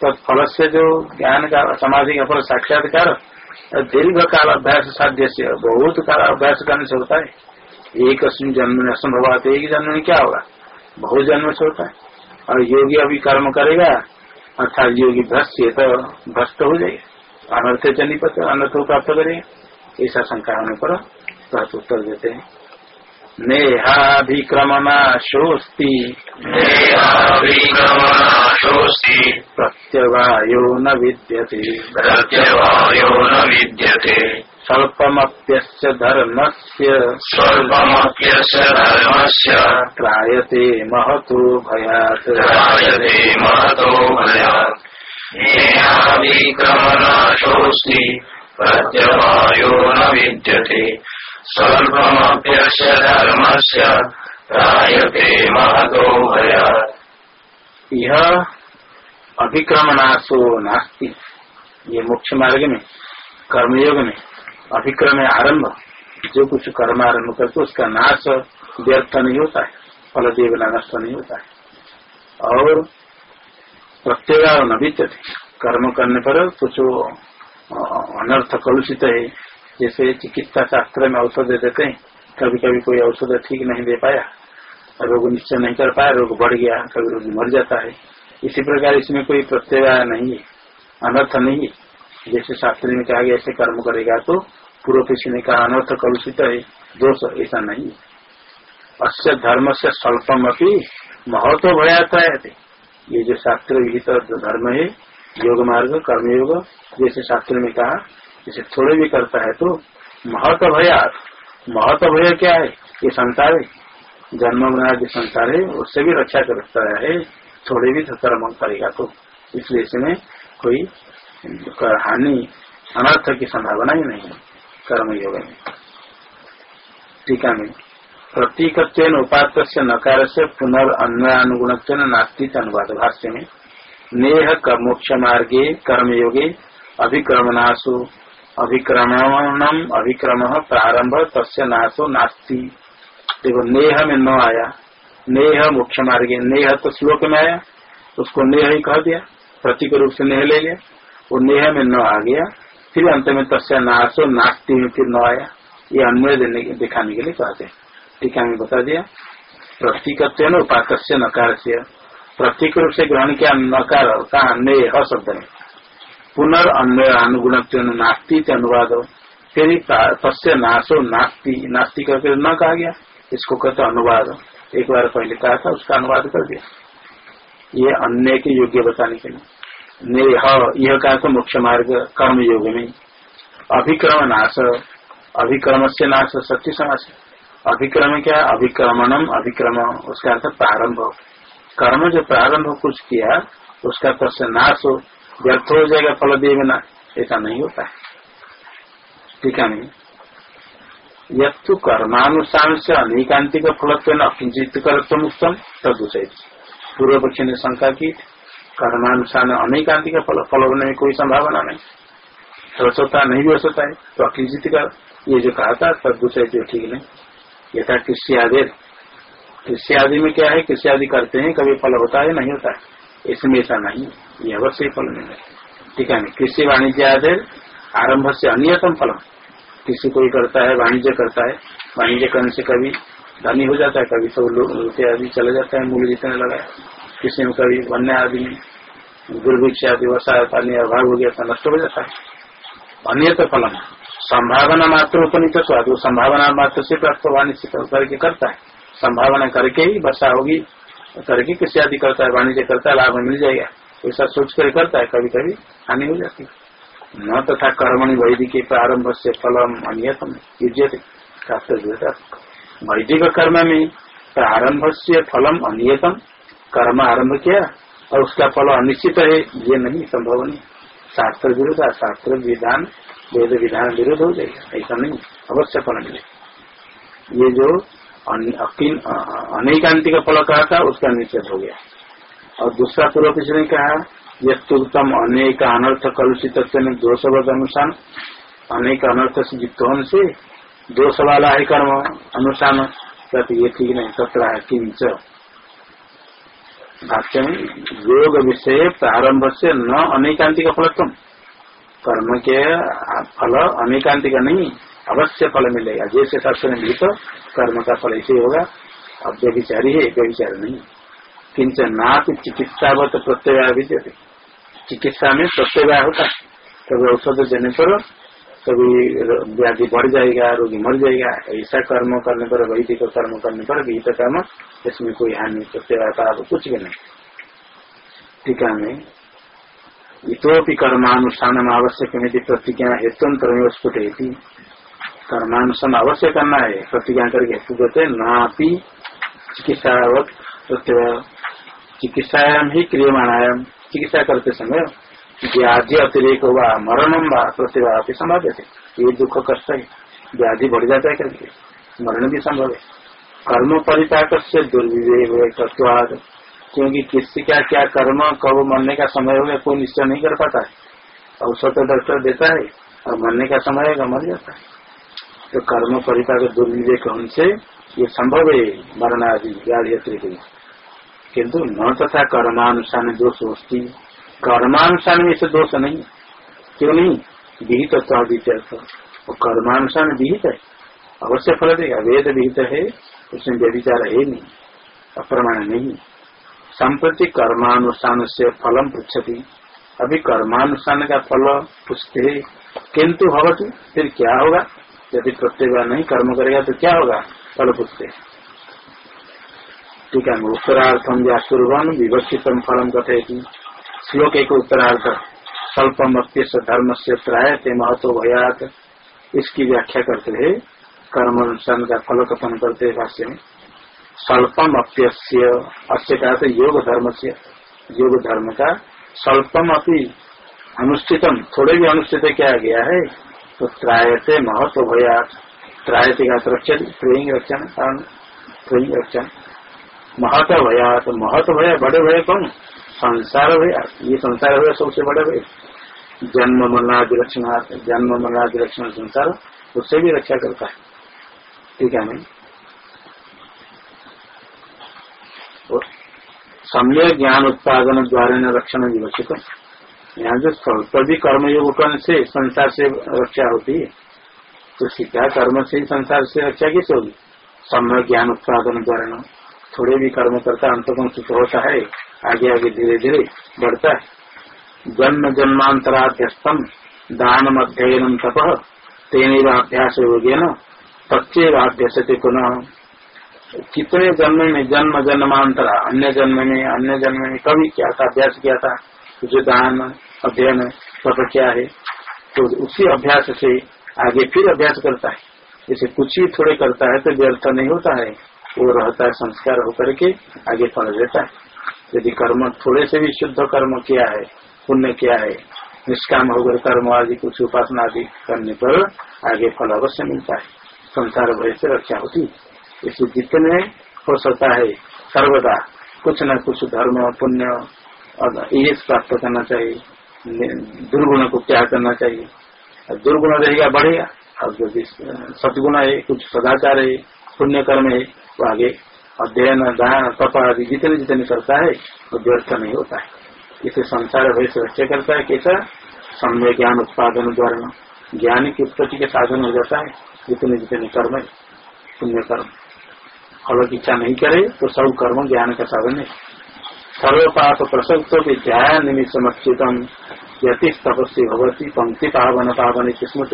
तत्फल से जो ज्ञान का समाधि का फल साक्षात्कार दीर्घ काल अभ्यास साध्य से बहुत काल अभ्यास करने से होता है। एक जन्म में असंभव आते एक जन्म में क्या होगा? बहुत जन्म से होता है। और योगी अभी कर्म करेगा अर्थात योगी भ्रष्ट तो भ्रष्ट हो जाएगा अनर्थ चली पत्र अनर्थ प्राप्त करेगा ऐसा शंका होने पर उत्तर देते हैं। प्रत्यवायो न विद्यते। प्रत्यवायो न विद्यते। स्वल्पमप्यस्य धर्मस्य। स्वल्पमप्यस्य धर्मस्य। त्रायते महतो भयात्। त्रायते नेहाभिक्रमनाशोऽस्ति प्रत्यवायो न विद्यते। स्वल्पमप्यस्य धर्मस्य त्रायते महतो यह अभिक्रमणाशो नास्ति। ये मुख्य मार्ग में कर्मयोग में अभिक्रम आरंभ जो कुछ कर्म आरंभ करते उसका नाश, व्यर्थ नहीं होता है फल देवना नष्ट नहीं होता है। और प्रत्येक नवीत कर्म करने पर कुछ अनर्थ कलुषित है। जैसे चिकित्सा शास्त्र में औषध देते हैं कभी कभी कोई औषध ठीक नहीं दे पाया, रोग निश्चय नहीं कर पाया, रोग बढ़ गया, कभी रोग मर जाता है। इसी प्रकार इसमें कोई प्रत्यय नहीं है, अनर्थ नहीं है। जैसे शास्त्र में कहा गया ऐसे कर्म करेगा तो पूर्व किसी ने कहा, अनर्थ कलुषित है, दोष ऐसा नहीं है। अश्य धर्म से स्वल्पम अपनी महत्व भयाता है ये जो शास्त्र विहित धर्म है योग मार्ग, कर्मयोग, जैसे शास्त्र में कहा, इसे थोड़े भी करता है तो महत्व भया महत्व भय क्या है? ये संसार है। जन्म मृणा जो संसार है, उससे भी रक्षा करता है, थोड़े भी कर्म करेगा तो। इसलिए इसमें कोई हानि, अनर्थ की संभावना ही नहीं है कर्म योग में। टीका में प्रतीक उपात नकार से पुनर्न्वयानुगुण नास्तिक अनुवाद भाष्य में नेह मोक्ष मार्गे कर्मयोगे अभिक्रमणासु। अभिक्रमणम अभिक्रम प्रारंभ तस्य नाशो नास्ती। देखो, नेह में न आया। नेह मोक्ष मार्गे, नेह तो श्लोक में आया। उसको नेह ही कह दिया। प्रतीक रूप से नेह ले लिया। वो नेह में न आ गया। फिर अंत में तस्य नाशो नास्ती में फिर न आया। ये अन्वय देने दिखाने के लिए कहते हैं। टीका में बता दिया। प्रतीक उपात नकार से प्रतीक रूप से ग्रहण किया, नकार का नेह। शब्द में पुनर्न्वय अनुगुण नास्ती अनुवाद। फिर तस्य नाशो नास्ती नास्ती करके न कहा गया। इसको कहते अनुवाद। एक बार पहले कहा था, उसका अनुवाद कर दिया। ये अन्य के योग्य बताने के लिए। यह कहा तो मुख्य मार्ग कर्म योग में अभिक्रम नाश अभिक्रम से नाश, सत्य समाज। अभिक्रम क्या? अभिक्रमणम, अभिक्रम। उसका अर्थ प्रारंभ कर्म जो प्रारंभ कुछ किया, उसका तस्य नाश हो, व्यर्थ हो जाएगा फल दिए बिना, ऐसा नहीं होता है। ठीक है नहीं? यू कर्मानुसार से अनेकांतिक फलत्व न अकिंचित करत्व उत्तम तदुषय पूर्व पक्ष ने शंका की, कर्मानुसार अनेकांतिक फल फल होने में कोई संभावना नहीं। सरस्वता नहीं भी हो सकता है तो अकिंचित कर, ये जो कहा था जो ठीक नहीं। यथा कृषि आदि कृषि आदि में क्या है? कृषि आदि करते हैं, कभी फल होता है, नहीं होता है। इसमें ऐसा नहीं ये अवश्य फल मिले ठीक है कृषि वाणिज्य आदि आरंभ से अन्यतम फल। किसी कोई करता है, वाणिज्य करता है, वाणिज्य करने से कभी धनी हो जाता है, कभी सब रुपये आदि चले जाता है मूल्य जितने लगा किसी में कभी वन्य आदि में दुर्भिक्ष आदि व्यवसाय पानी अभाव हो गया था नष्ट हो जाता है। अन्य तो फलम संभावना मात्र उपनीत स्वाद। संभावना मात्र से प्राप्त वाणिज्य करके करता है। संभावना करके ही वर्षा होगी करके कृषि आदि करता है वाणिज्य करता है, लाभ मिल जाएगा। ऐसा सोच कर करता है कभी कभी हानि हो जाती है। न तथा कर्मणि वैदिक प्रारंभ से फलम अन्यतम युजते वैदिक कर्म में प्रारंभ से फलम अनियतम, कर्म आरंभ किया और उसका फल अनिश्चित है, ये नहीं, संभव नहीं। शास्त्र विरोध शास्त्र विधान, वेद विधान विरुद्ध हो जाएगा, ऐसा नहीं, अवश्य फल मिले। ये जो अनेकांतिक फल कहा था, उसका निश्चित हो गया। और दूसरा पूर्व किसी ने कहा यम अनेक अनर्थ कलुषित दोषवद अनुष्ठान अनेक अनर्थ से युक्त होने से दोष वाला है कर्म अनुष्ठान ये ठीक नहीं सत्र है किंच योग विषय प्रारंभ से न अनेकांतिक फलत्व। कर्म के फल अनेकांतिक नहीं अवश्य फल मिलेगा। जैसे शास्त्र में भी तो कर्म का फल ऐसे होगा अब व्यभिचारी है व्यभिचार नहीं। किंचन ना चिकित्सावत प्रत्यय विद्यते। चिकित्सा में प्रत्यवाय होता कभी औषध देने पर, कभी व्याधि बढ़ जाएगा, रोगी मर जाएगा, ऐसा कर्म करने पर, वैदिक कर्म करने पर विहित कर्म, इसमें कोई हानि प्रत्यवाय का कुछ भी नहीं। टीका में, इतोपि कर्मानुष्ठान आवश्यक प्रतिज्ञा में स्फुट कर्मानुष्ठान अवश्य करना है। प्रतिज्ञा करके देते नापी चिकित्सा प्रत्यय चिकित्सायाम ही क्रियमाणायाम चिकित्सा करते समय व्याधि अतिरेक हुआ मरणम व प्रतिभा संभव थे ये दुख कष्ट है, व्याधि बढ़ जाता है करके। मरण भी संभव है। कर्म परिपाक से दुर्विवेक तत्वाद क्योंकि किसी का क्या कर्म, कब मरने का समय होगा, कोई निश्चय नहीं कर पाता है। औसत डॉक्टर देता है और मरने का समय होगा, मर जाता है। तो कर्म परिपाक दुर्विवेक उनसे ये संभव है मरण आदि व्याधि किंतु न तथा कर्मानुष्ठान दोष होती कर्मानुष्ठान में इसे दोष नहीं। क्यों नहीं? विहित वो कर्मानुष्ठान विहित है। अवश्य फल देगा वेद विहित है। उसमें व्यभिचार है नहीं। अप्रमाण नहीं। संप्रति कर्मानुष्ठान से फलम पृछती अभी कर्मानुष्ठान का फल पूछते किन्तु भवती, फिर क्या होगा? यदि प्रत्येक बार नहीं कर्म करेगा तो क्या होगा? फल पूछते ठीक है उत्तरार्थम व्यासुर्वन विवक्षित फलम कथयती। श्लोक एक उत्तरार्थ स्वल्पम अत्यस्य धर्म से त्रायते महत्व भयात इसकी व्याख्या करते है कर्म अनुष्ठान का फल कथन करते भाष्य में स्वल्पम अप्यस्य, अस्य का योग धर्म से योग धर्म का स्वल्पम अपनी अनुष्ठितम थोड़े भी अनुष्ठित किया गया है तो त्रायते महत्व भयात त्रायते का रक्षण रक्षण कारण रक्षण। महत्व भया तो महत भया, बड़े भय कौन? संसार भया, ये संसार भया सबसे बड़े भय। जन्म, मरणादि लक्षण, जन्म, मरणादि लक्षण संसार, उससे भी रक्षा करता है। ठीक है, नहीं? सम्य ज्ञान उत्पादन द्वारा रक्षण विवक्षित। यहाँ जो स्वल्प कर्मयोग करने से संसार से रक्षा होती है। तो सीधा कर्म से ही संसार से रक्षा कैसे होगी? सम्य ज्ञान उत्पादन द्वारा थोड़े भी कर्म करता है अंतगुण सुख होता है, आगे आगे धीरे धीरे बढ़ता है। जन्म जन्मांतराध्यस्तम दान अध्ययन तप। तेन अभ्यास योगे न तत्व अभ्यास पुनः। कितने जन्म में जन्म जन्मांतरा, अन्य जन्म में, अन्य जन्म में कभी क्या था, अभ्यास किया था? जो दान अध्ययन तप क्या है? तो उसी अभ्यास से आगे फिर अभ्यास करता है। जैसे कुछ ही थोड़े करता है तो व्यर्थ नहीं होता है। वो रहता है संस्कार होकर के आगे फल देता है। यदि कर्म थोड़े से भी शुद्ध कर्म किया है, पुण्य किया है, निष्काम होकर कर्म आदि, कुछ उपासना आदि करने पर आगे फल अवश्य मिलता है। संसार भय से रक्षा होती इसलिए जितने हो सकता है सर्वदा कुछ न कुछ धर्म, पुण्य और ये प्राप्त करना चाहिए। दुर्गुण को त्याग करना चाहिए। और दुर्गुण रहेगा बढ़ेगा और यदि सदगुण है, कुछ सदाचार है, पुण्य कर्म है, वो आगे अध्ययन दान तप आदि जितने जितने करता है, वो व्यर्थ नहीं होता है। इसे संसार भय से करता है, कैसा? समय ज्ञान उत्पादन द्वारा। ज्ञान की उत्पत्ति के साधन हो जाता है, जितने जितने कर्म है, पुण्य कर्म। की इच्छा नहीं करे तो सब कर्म ज्ञान का साधन है। सर्व पाप प्रसक्त ध्यान निमित्तम यति तपस्वी भगवती पंक्ति पावन पावन किस्मत।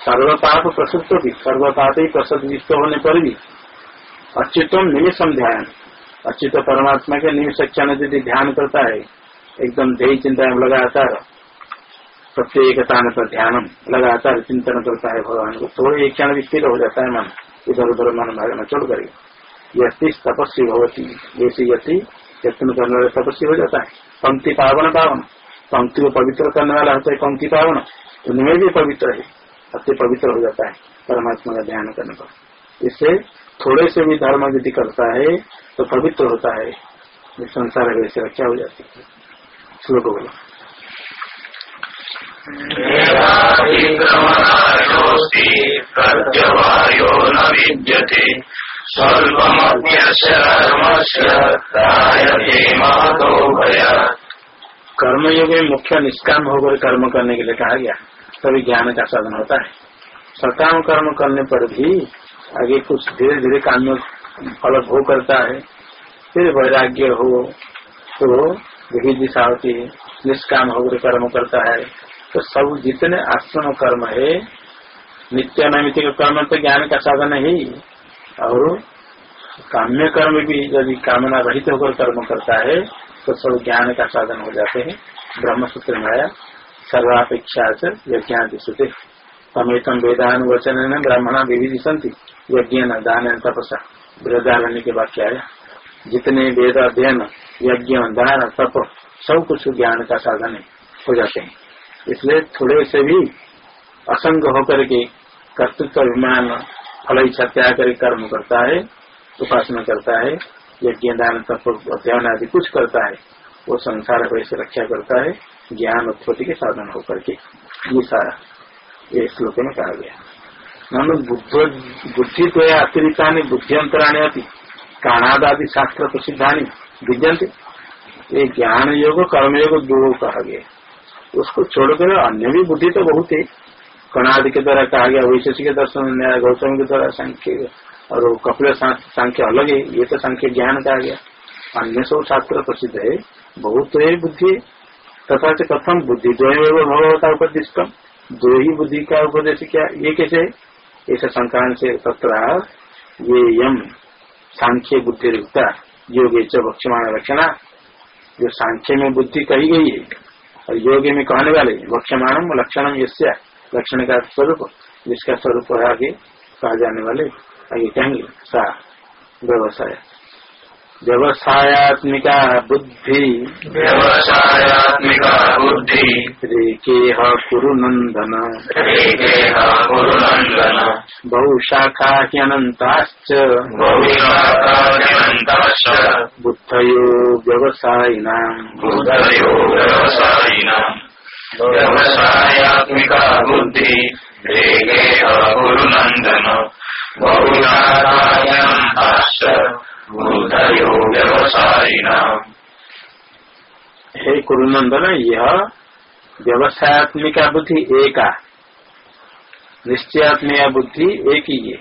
सर्व पाप प्रसुप्त भी सर्व पाप ही प्रसुप्त होने पर भी अच्युतम निमिषम ध्यान। अच्युत परमात्मा के निमिष क्षण यदि ध्यान करता है एकदम ध्यय चिंता में लगातार प्रत्येक तान पर ध्यान लगातार चिंतन करता है भगवान को। थोड़े एक क्षण भी स्थिर हो जाता है मन। इधर उधर मन भागना छोड़ करेगा यति तपस्वी भगवती जैसे यति यत्न करने वाले तपस्वी हो जाता है। पंक्ति पावन पावन। पंक्ति को पवित्र करने वाला होता है पंक्ति पावन। उनमें भी पवित्र है। अति पवित्र हो जाता है। परमात्मा का ध्यान करने पर। इससे थोड़े से भी धर्म यदि करता है तो पवित्र होता है। संसार वैसे रक्षा हो जाती है। श्लोक बोलो। विद्यते। भयात् कर्मयोग में मुख्य निष्काम होकर कर्म करने के लिए कहा गया। तभी ज्ञान का साधन होता है। सकाम कर्म करने पर भी आगे कुछ धीरे धीरे काम में फल भोग करता है। फिर वैराग्य हो तो विधि दिशा होती है। निष्काम होकर कर्म करता है। तो सब जितने आश्रम कर्म है नित्य नैमित्तिक कर्म तो ज्ञान का साधन है ही। और काम्य कर्म भी यदि कामना रहित होकर कर्म करता है तो सब ज्ञान का साधन हो जाते हैं। ब्रह्म सूत्र में आया सर्वापेक्षा से यज्ञादि श्रुति समेतम वेदान वचन ब्राह्मणा विविधि संति यज्ञ न दान तपसा। बृहदारण्य के वाक्य आया। जितने वेद अध्ययन यज्ञ, दान, तप, सब कुछ ज्ञान का साधन है, हो जाते हैं। इसलिए थोड़े से भी असंग होकर के कर्तृत्व अभिमान फल इच्छा त्याग कर कर्म करता है, उपासना करता है, यज्ञ, दान, तप, अध्ययन आदि कुछ करता है, वो संसार वैसे रक्षा करता है, ज्ञान उत्पत्ति के साधन होकर के। ये सारा, ये श्लोक में कहा गया। ननु बुद्धि तो अतिरिक्ता बुद्धियंतराणी अति काणादादि शास्त्र प्रसिद्धानी विद्यंते ये ज्ञान योग कर्मयोग दो कहा गया। उसको छोड़कर अन्य भी बुद्धि तो बहुत है। कणादि के द्वारा कहा गया वैशेषिक दर्शन न्याय गौतम के द्वारा सांख्य और कपिल सांख्य अलग है, ये तो सांख्य ज्ञान कहा गया। अन्य सब शास्त्र प्रसिद्ध है, बहुत तो है बुद्धि तथा से कथम बुद्धि दो भगवता उपदिष्टम दो ही बुद्धि का उपदेश क्या, ये कैसे ऐसे संक्रांत से तथा ये यम सांख्य बुद्धि रुकता योग रक्षणा, जो सांख्य में बुद्धि कही गई है, और योग में कहने वाले, भक्षमाणम लक्षणम यश्या लक्षण का स्वरूप जिसका स्वरूप है आगे कहा जाने वाले आगे कहेंगे सा व्यवसाय। व्यवसायत्मिका बुद्धि। व्यवसायात्मिका बुद्धि। रेकेह कुरु नंदन एकेह कुरुनन्दन बहुशाखा ह्यनन्ताश्च बहुशाखान्ताश्च बुद्धयो व्यवसायिनाम्। बुद्धयो व्यवसायिनाम्। व्यवसायात्मिका बुद्धि बुद्धयो हे कुरुनंदन यह व्यवसायत्मिका बुद्धि एका निश्चयात्मिका बुद्धि एक ही है।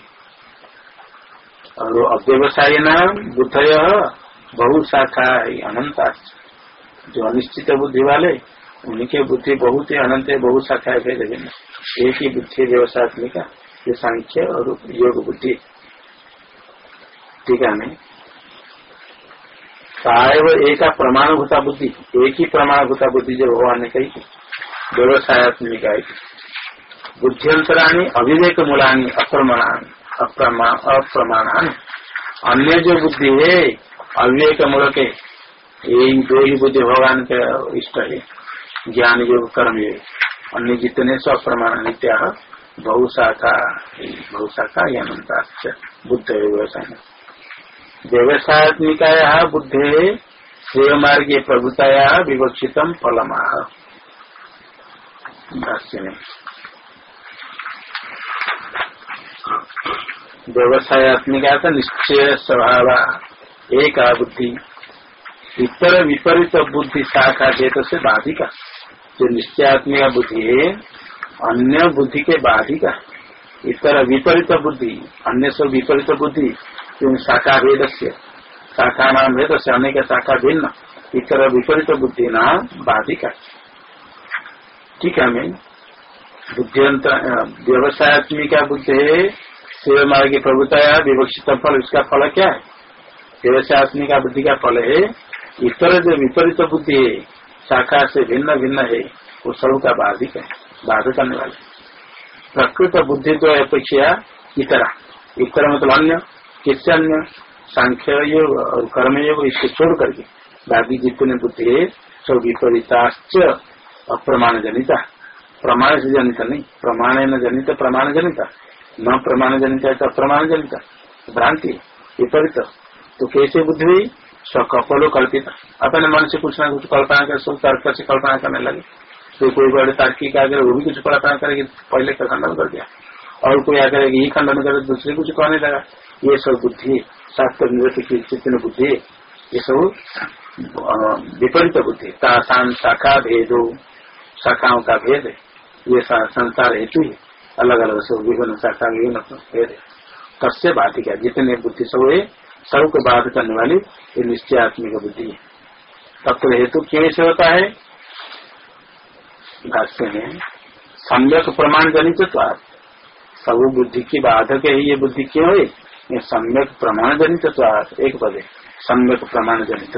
और अव्यवसाय नाम बुद्धय बहु शाखा अनंता जो अनिश्चित बुद्धि वाले उनके बुद्धि बहुत ही अनंत है बहु शाखा है लेकिन एक ही बुद्धि व्यवसायत्मिका ये सांख्य और योग बुद्धि। ठीक है साव एक प्रमाणभूता बुद्धि। एक ही प्रमाणभूता बुद्धि जो भगवान ने कही व्यवसायत्मिका बुद्धियंतराणी, अविवेक मूलानी अप्रमाण अप्रमाण अन्य जो बुद्धि है, अविवेक मूल के यही दो ही बुद्धि भगवान का इष्ट है। ज्ञान योग कर्म योग अन्य जितने सब प्रमाण नित्या बहुशाखा बहुशाखा अनंता बुद्ध व्यवसाय व्यवसायत्मिकाया बुद्धे श्रेय मार्गे प्रभुताया विवक्षितम फलमाह। व्यवसायत्मिका निश्चय स्वभाव एक बुद्धि। इतर विपरीत बुद्धि शाखा देत से बाधिका। जो निश्चयात्मिका बुद्धि है, अन्य बुद्धि के बाधिका इतर विपरीत बुद्धि, अन्य सब विपरीत बुद्धि, क्यों शाखा भेद से शाखा नाम भेद से अनेक शाखा भिन्न। इतर विपरीत बुद्धि नाम बाधिका ठीक है, मैं बुद्धिवंत व्यवसायत्मिका बुद्धि है शिव मार्ग की प्रभुता विवक्षित फल, इसका फल क्या है? व्यवसायत्मिका बुद्धि का फल है इतर जो विपरीत बुद्धि है शाखा से भिन्न भिन्न है, वो सब का बाधिक है बाध करने वाले। प्रकृत बुद्धि तो अपेक्षा इतरा। इतर मतलब अन्य, किससे अन्य? सांख्य योग और कर्म योग इसको छोड़ करके। बाकी जितने बुद्धि है, सब विपरीताश्च अप्रमाण जनिता प्रमाण से जनित नहीं, प्रमाण न जनित प्रमाण जनिता न प्रमाण जनिता है तो अप्रमाण जनिता भ्रांति, विपरीत। तो कैसे बुद्धि हुई? स्वकपलो कल्पित। अपने मन से कुछ ना कुछ कल्पना कर, सब तर्क से कल्पना करने लगे। तो कोई बड़े तार्किक आकर वो भी कुछ कल्पना करेगी, पहले का खंडन कर दिया। और कोई आकर यही खंडन करे, दूसरे कुछ कहने लगा। ये सब बुद्धि, शास्त्र की चित्र बुद्धि, ये सब विपरीत बुद्धि। तासान शाखा, भेदो, शाखाओं का भेद ये संसार हेतु ही। अलग अलग सब विभिन्न शाखा, विभिन्न भेद है। तस्य बाधिका, जितने बुद्धि सब है सर्व को बाध करने वाली ये निश्चय आत्मिक बुद्धि है। तत्व हेतु कैसे होता है? भाष्य में, सम्यक प्रमाण जनित सब बुद्धि की बाधक है ये बुद्धि क्यों है? ये सम्यक प्रमाण जनित एक पद है। सम्यक प्रमाण जनित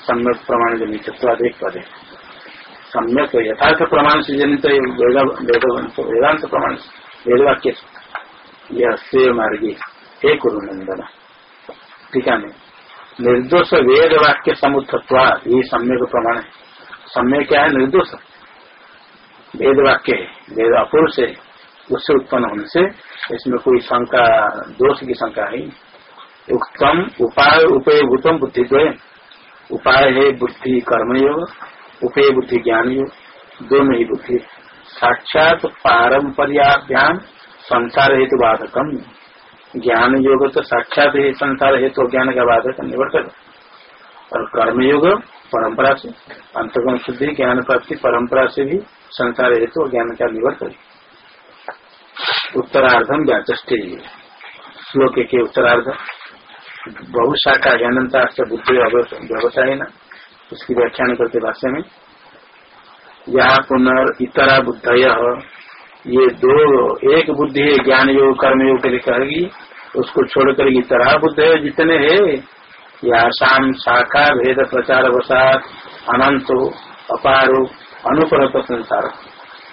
सम्यक प्रमाण जनित एक पद है। सम्यक यथार्थ प्रमाण से जनित वेदांत प्रमाण वेदवाक्य, यह मार्गी हे कुरु नंदन। टीका में। निर्दोष वेद वाक्य समुत्थत्वा, ये सम्यक प्रमाण है। सम्य क्या है? निर्दोष। वेद वाक्य है, वेद अपुरुष है उससे उत्पन्न होने से इसमें कोई शंका, दोष की शंका है उत्तम उपाय उपयोगुतम बुद्धि द्वय उपाय है बुद्धि कर्मयोग उपय बुद्धि ज्ञान योग दोनों ही बुद्धि। साक्षात पारंपरिया पारंपरियाभ्याम संसार हेतु बाधकम। ज्ञान योग तो साक्षात ही संसार हेतु ज्ञान का बाधक निवर्तक। और कर्मयोग परंपरा से अंतगम शुद्धि, ज्ञान प्राप्ति परंपरा से भी संसार हेतु तो ज्ञान का निवर्तक। उत्तरार्धम व्याचे श्लोक के उत्तरार्ध। बहुशाखा ज्ञानता से बुद्धि व्यवसाय न उसकी व्याख्यान करते भाष्य में। यहाँ पुनर् इतरा बुद्ध ये दो, एक बुद्धि है ज्ञान योग कर्म योग के लिए कहेगी, उसको छोड़कर तरह बुद्ध है, जितने है, या शाम शाखा, भेद, प्रचार, वसात, अनंत, अपारो अनुपरत संसार।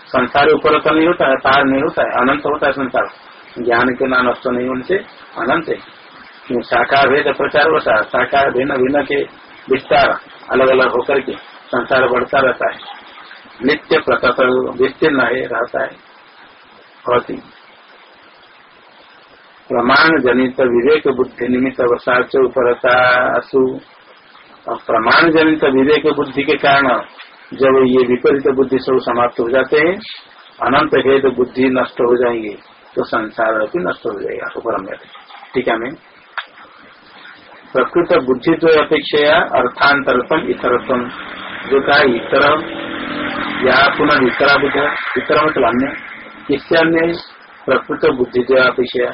संसार उपरत नहीं होता है, पार नहीं होता है, अनंत होता है संसार। ज्ञान के नाम नष्ट नहीं होने से अनंत है। शाखा, भेद, प्रचार वसा शाखा, भिन्न भिन्न के विस्तार अलग अलग होकर के संसार बढ़ता रहता है। नित्य प्रकट विस्तीर्ण रहता है। ही प्रमाण जनित विवेक बुद्धि निमित्त अवसाच उपरतासु प्रमाण जनित विवेक बुद्धि के कारण जब ये विपरीत बुद्धि सब समाप्त हो जाते हैं, अनंत भेद बुद्धि नष्ट हो जाएँगे तो संसार भी नष्ट हो जाएगा उपरम ठीक है, मैं? प्रकृत बुद्धि तो अपेक्षा अर्थांतरत्म इतरत्म जो कहा इतर, या पुनः इतरा बुद्ध इतर मतलब अन्य। किससे अन्य प्रकृत बुद्धि जो अपेक्षा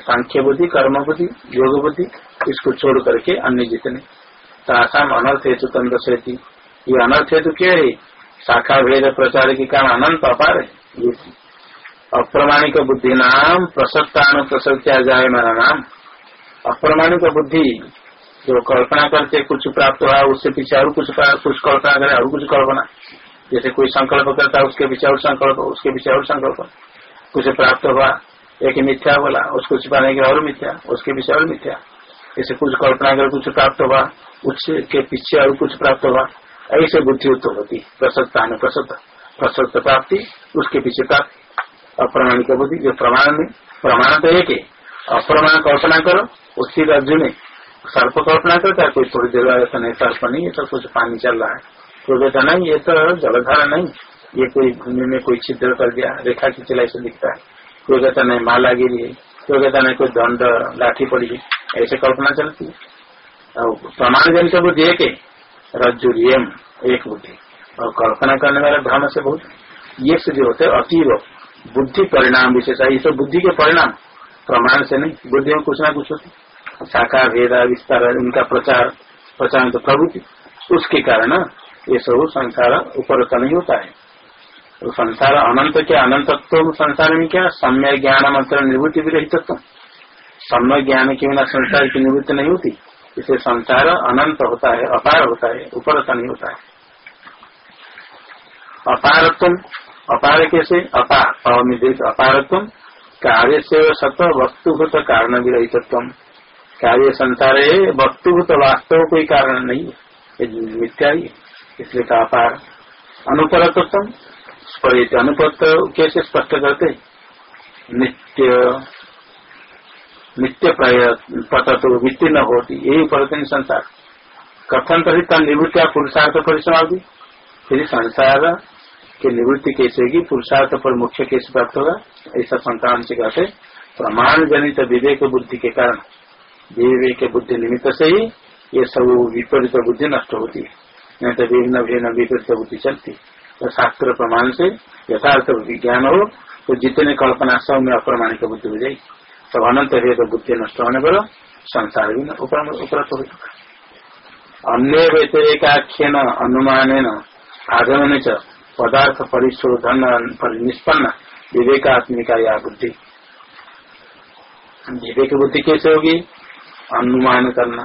सांख्य बुद्धि, कर्म बुद्धि, योग बुद्धि, इसको छोड़ करके अन्य जितने। तासाम अनर्थ हेतु तंत्र से ये अनर्थ हेतु क्या है? शाखा भेद प्रचार के कारण अनंत अपार है। ये अप्रमाणिक बुद्धि नाम प्रसक्तानु प्रसक्त्या जाए मेरा नाम। अप्रमाणिक बुद्धि जो कल्पना करते कुछ प्राप्त हुआ, उससे पीछे और कुछ कुछ कल्पना करे और कुछ कल्पना। जैसे कोई संकल्प करता है, उसके पीछे और संकल्प, उसके पीछे और संकल्प। कुछ प्राप्त हुआ, एक मिथ्या बोला, उसको छिपाने के और मिथ्या, उसके पीछे और मिथ्या। ऐसे कुछ कल्पना कर कुछ प्राप्त हुआ उसके पीछे और कुछ प्राप्त हुआ, ऐसे बुद्धि उत्तर होती, प्रसत्ता प्रसत्त प्रसत्त प्राप्ति, उसके पीछे प्राप्ति। अप्रमाणिक बुद्धि, जो प्रमाण में, प्रमाण तो एक है। अप्रमाण कल्पना करो, उसी राज्य में सर्प कल्पना करता है, कोई थोड़ी देर ऐसा नहीं, सर्प नहीं है, सब कुछ पानी चल रहा है। कहता नहीं, ये तो जलधारा नहीं। ये कोई भूमि में कोई छिद्र कर दिया, रेखा की चलाई से दिखता है। कोई नहीं, माला गिरी है। कोई नहीं, कोई दंड लाठी पड़ी है। ऐसे कल्पना चलती है। और प्रमाण जनित बुद्धि एक रज्जु रियम एक बुद्धि। और कल्पना करने वाला भ्रम से बहुत ये जो होते अतीव बुद्धि परिणाम विशेष, ये सब बुद्धि के परिणाम। प्रमाण से नहीं बुद्धि में कुछ ना कुछ होती शाखा, भेद, विस्तार उनका प्रचार प्रचार तो प्रभुति उसके कारण ये सब संसार उपरत नहीं होता है। तो संसार अनंत क्या अनंतत्व संसार में क्या? सम्य ज्ञान मंत्र निवृत्ति भी रही तत्व सम्य ज्ञान के बिना संसार की निवृत्ति नहीं होती। इसे संसार अनंत होता है, अपार होता है उपरत नहीं होता है। अपारत्व, अपार कैसे? अपार, अनिर्देश, अपारत्व। कार्य से सत वस्तुभूत कारण भी रहितत्व कार्य संसार है, वस्तुभूत वास्तव कोई कारण नहीं है। मिथ्या है। इसलिए कहा अपार अनुपरतत्व स्परित अनुपत कैसे स्पष्ट करते नित्य नित्य पता तो वृत्ति न होती, यही परिवर्तन संसार। कथन तभी तन निवृत्ति पुरुषार्थ परिसमाधि फिर संसार की निवृत्ति कैसे होगी, पुरुषार्थ पर मुख्य कैसे प्राप्त होगा ऐसा संक्रांत से कहते प्रमाण जनित विवेक बुद्धि के कारण, विवेक बुद्धि निमित्त से ही ये सब विपरीत बुद्धि नष्ट होती है। नहीं तो विभिन्न भिन्न विपरीत बुद्धि चलती। तो शास्त्र प्रमाण से यथार्थ विज्ञान हो तो जितने कल्पना सब में अप्रमाणिक बुद्धि हो जाएगी। सब अनंत है तो बुद्धि नष्ट होने पर संसार भी उपरत हो अन्य व्यतिरेकाख्यन अनुमान आगमन च पदार्थ परिशोधन निष्पन्न विवेकात्मिका या बुद्धि। विवेक बुद्धि कैसे होगी? अनुमान करना।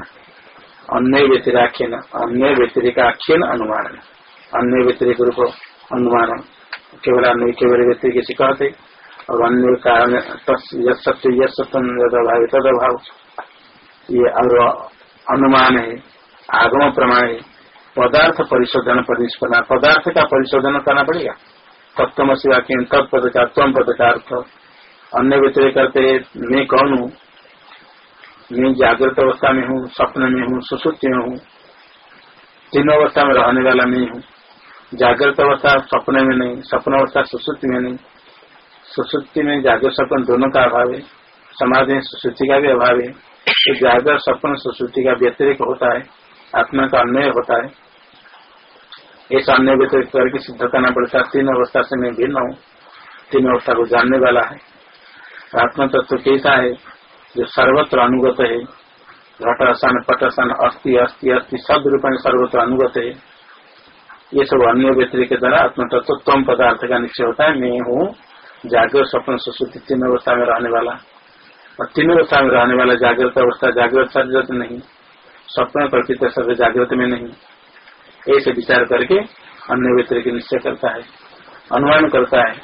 अन्य व्यतिराख्यन अन्य व्यतिरिकाख्यन अनुमान अन्य व्यतिरिक रूप अनुमान केवल अन्य केवल व्यतिरिक से कहते और अन्य कारण सत्य यह सत्यम यद तद अभाव ये और अनुमान है, आगम प्रमाण है। पदार्थ परिशोधन पर निष्पन्ना पदार्थ का परिशोधन करना पड़ेगा। तत्व से वाक्य तत्पद का तम पद का अर्थ। अन्य व्यतिरिक करते मैं कौन हूँ? मैं जागृत अवस्था में हूँ, स्वप्न में हूँ, सुसुप्ति में हूँ। तीनों अवस्था में रहने वाला मैं हूँ। जागृत अवस्था सपने में नहीं सपन अवस्था सुसुप्ति में नहीं। सुसुप्ति में जागृत सपन दोनों का अभाव है। समाज में सुश्रुति का भी अभाव है। तो जागृत सपन सुश्रुति का व्यतिरिक होता है। आत्मा का अन्वय होता है। ऐसा अन्य व्यतिरिक करके सिद्ध करना पड़ता है। तीन अवस्था से मैं भिन्न हूँ। तीन अवस्था को जानने वाला है। आत्मा तत्व कैसा है? जो सर्वत्र अनुगत है। घटासन, पटासन, अस्थि अस्थि अस्थि, सब रूप में सर्वत्र अनुगत है। ये सब अन्य व्यक्ति के द्वारा आत्म तत्व तम पदार्थ का निश्चय होता है। मैं हूँ जागृत स्वप्न सुश्रुति, तीन अवस्था में रहने वाला। और तीन अवस्था में रहने वाला जागृत अवस्था, जागृत सजत नहीं। स्वप्न कल्पित सब जागृत में नहीं। ऐसे विचार करके अन्य व्यक्ति के निश्चय करता है, अनुमान करता है।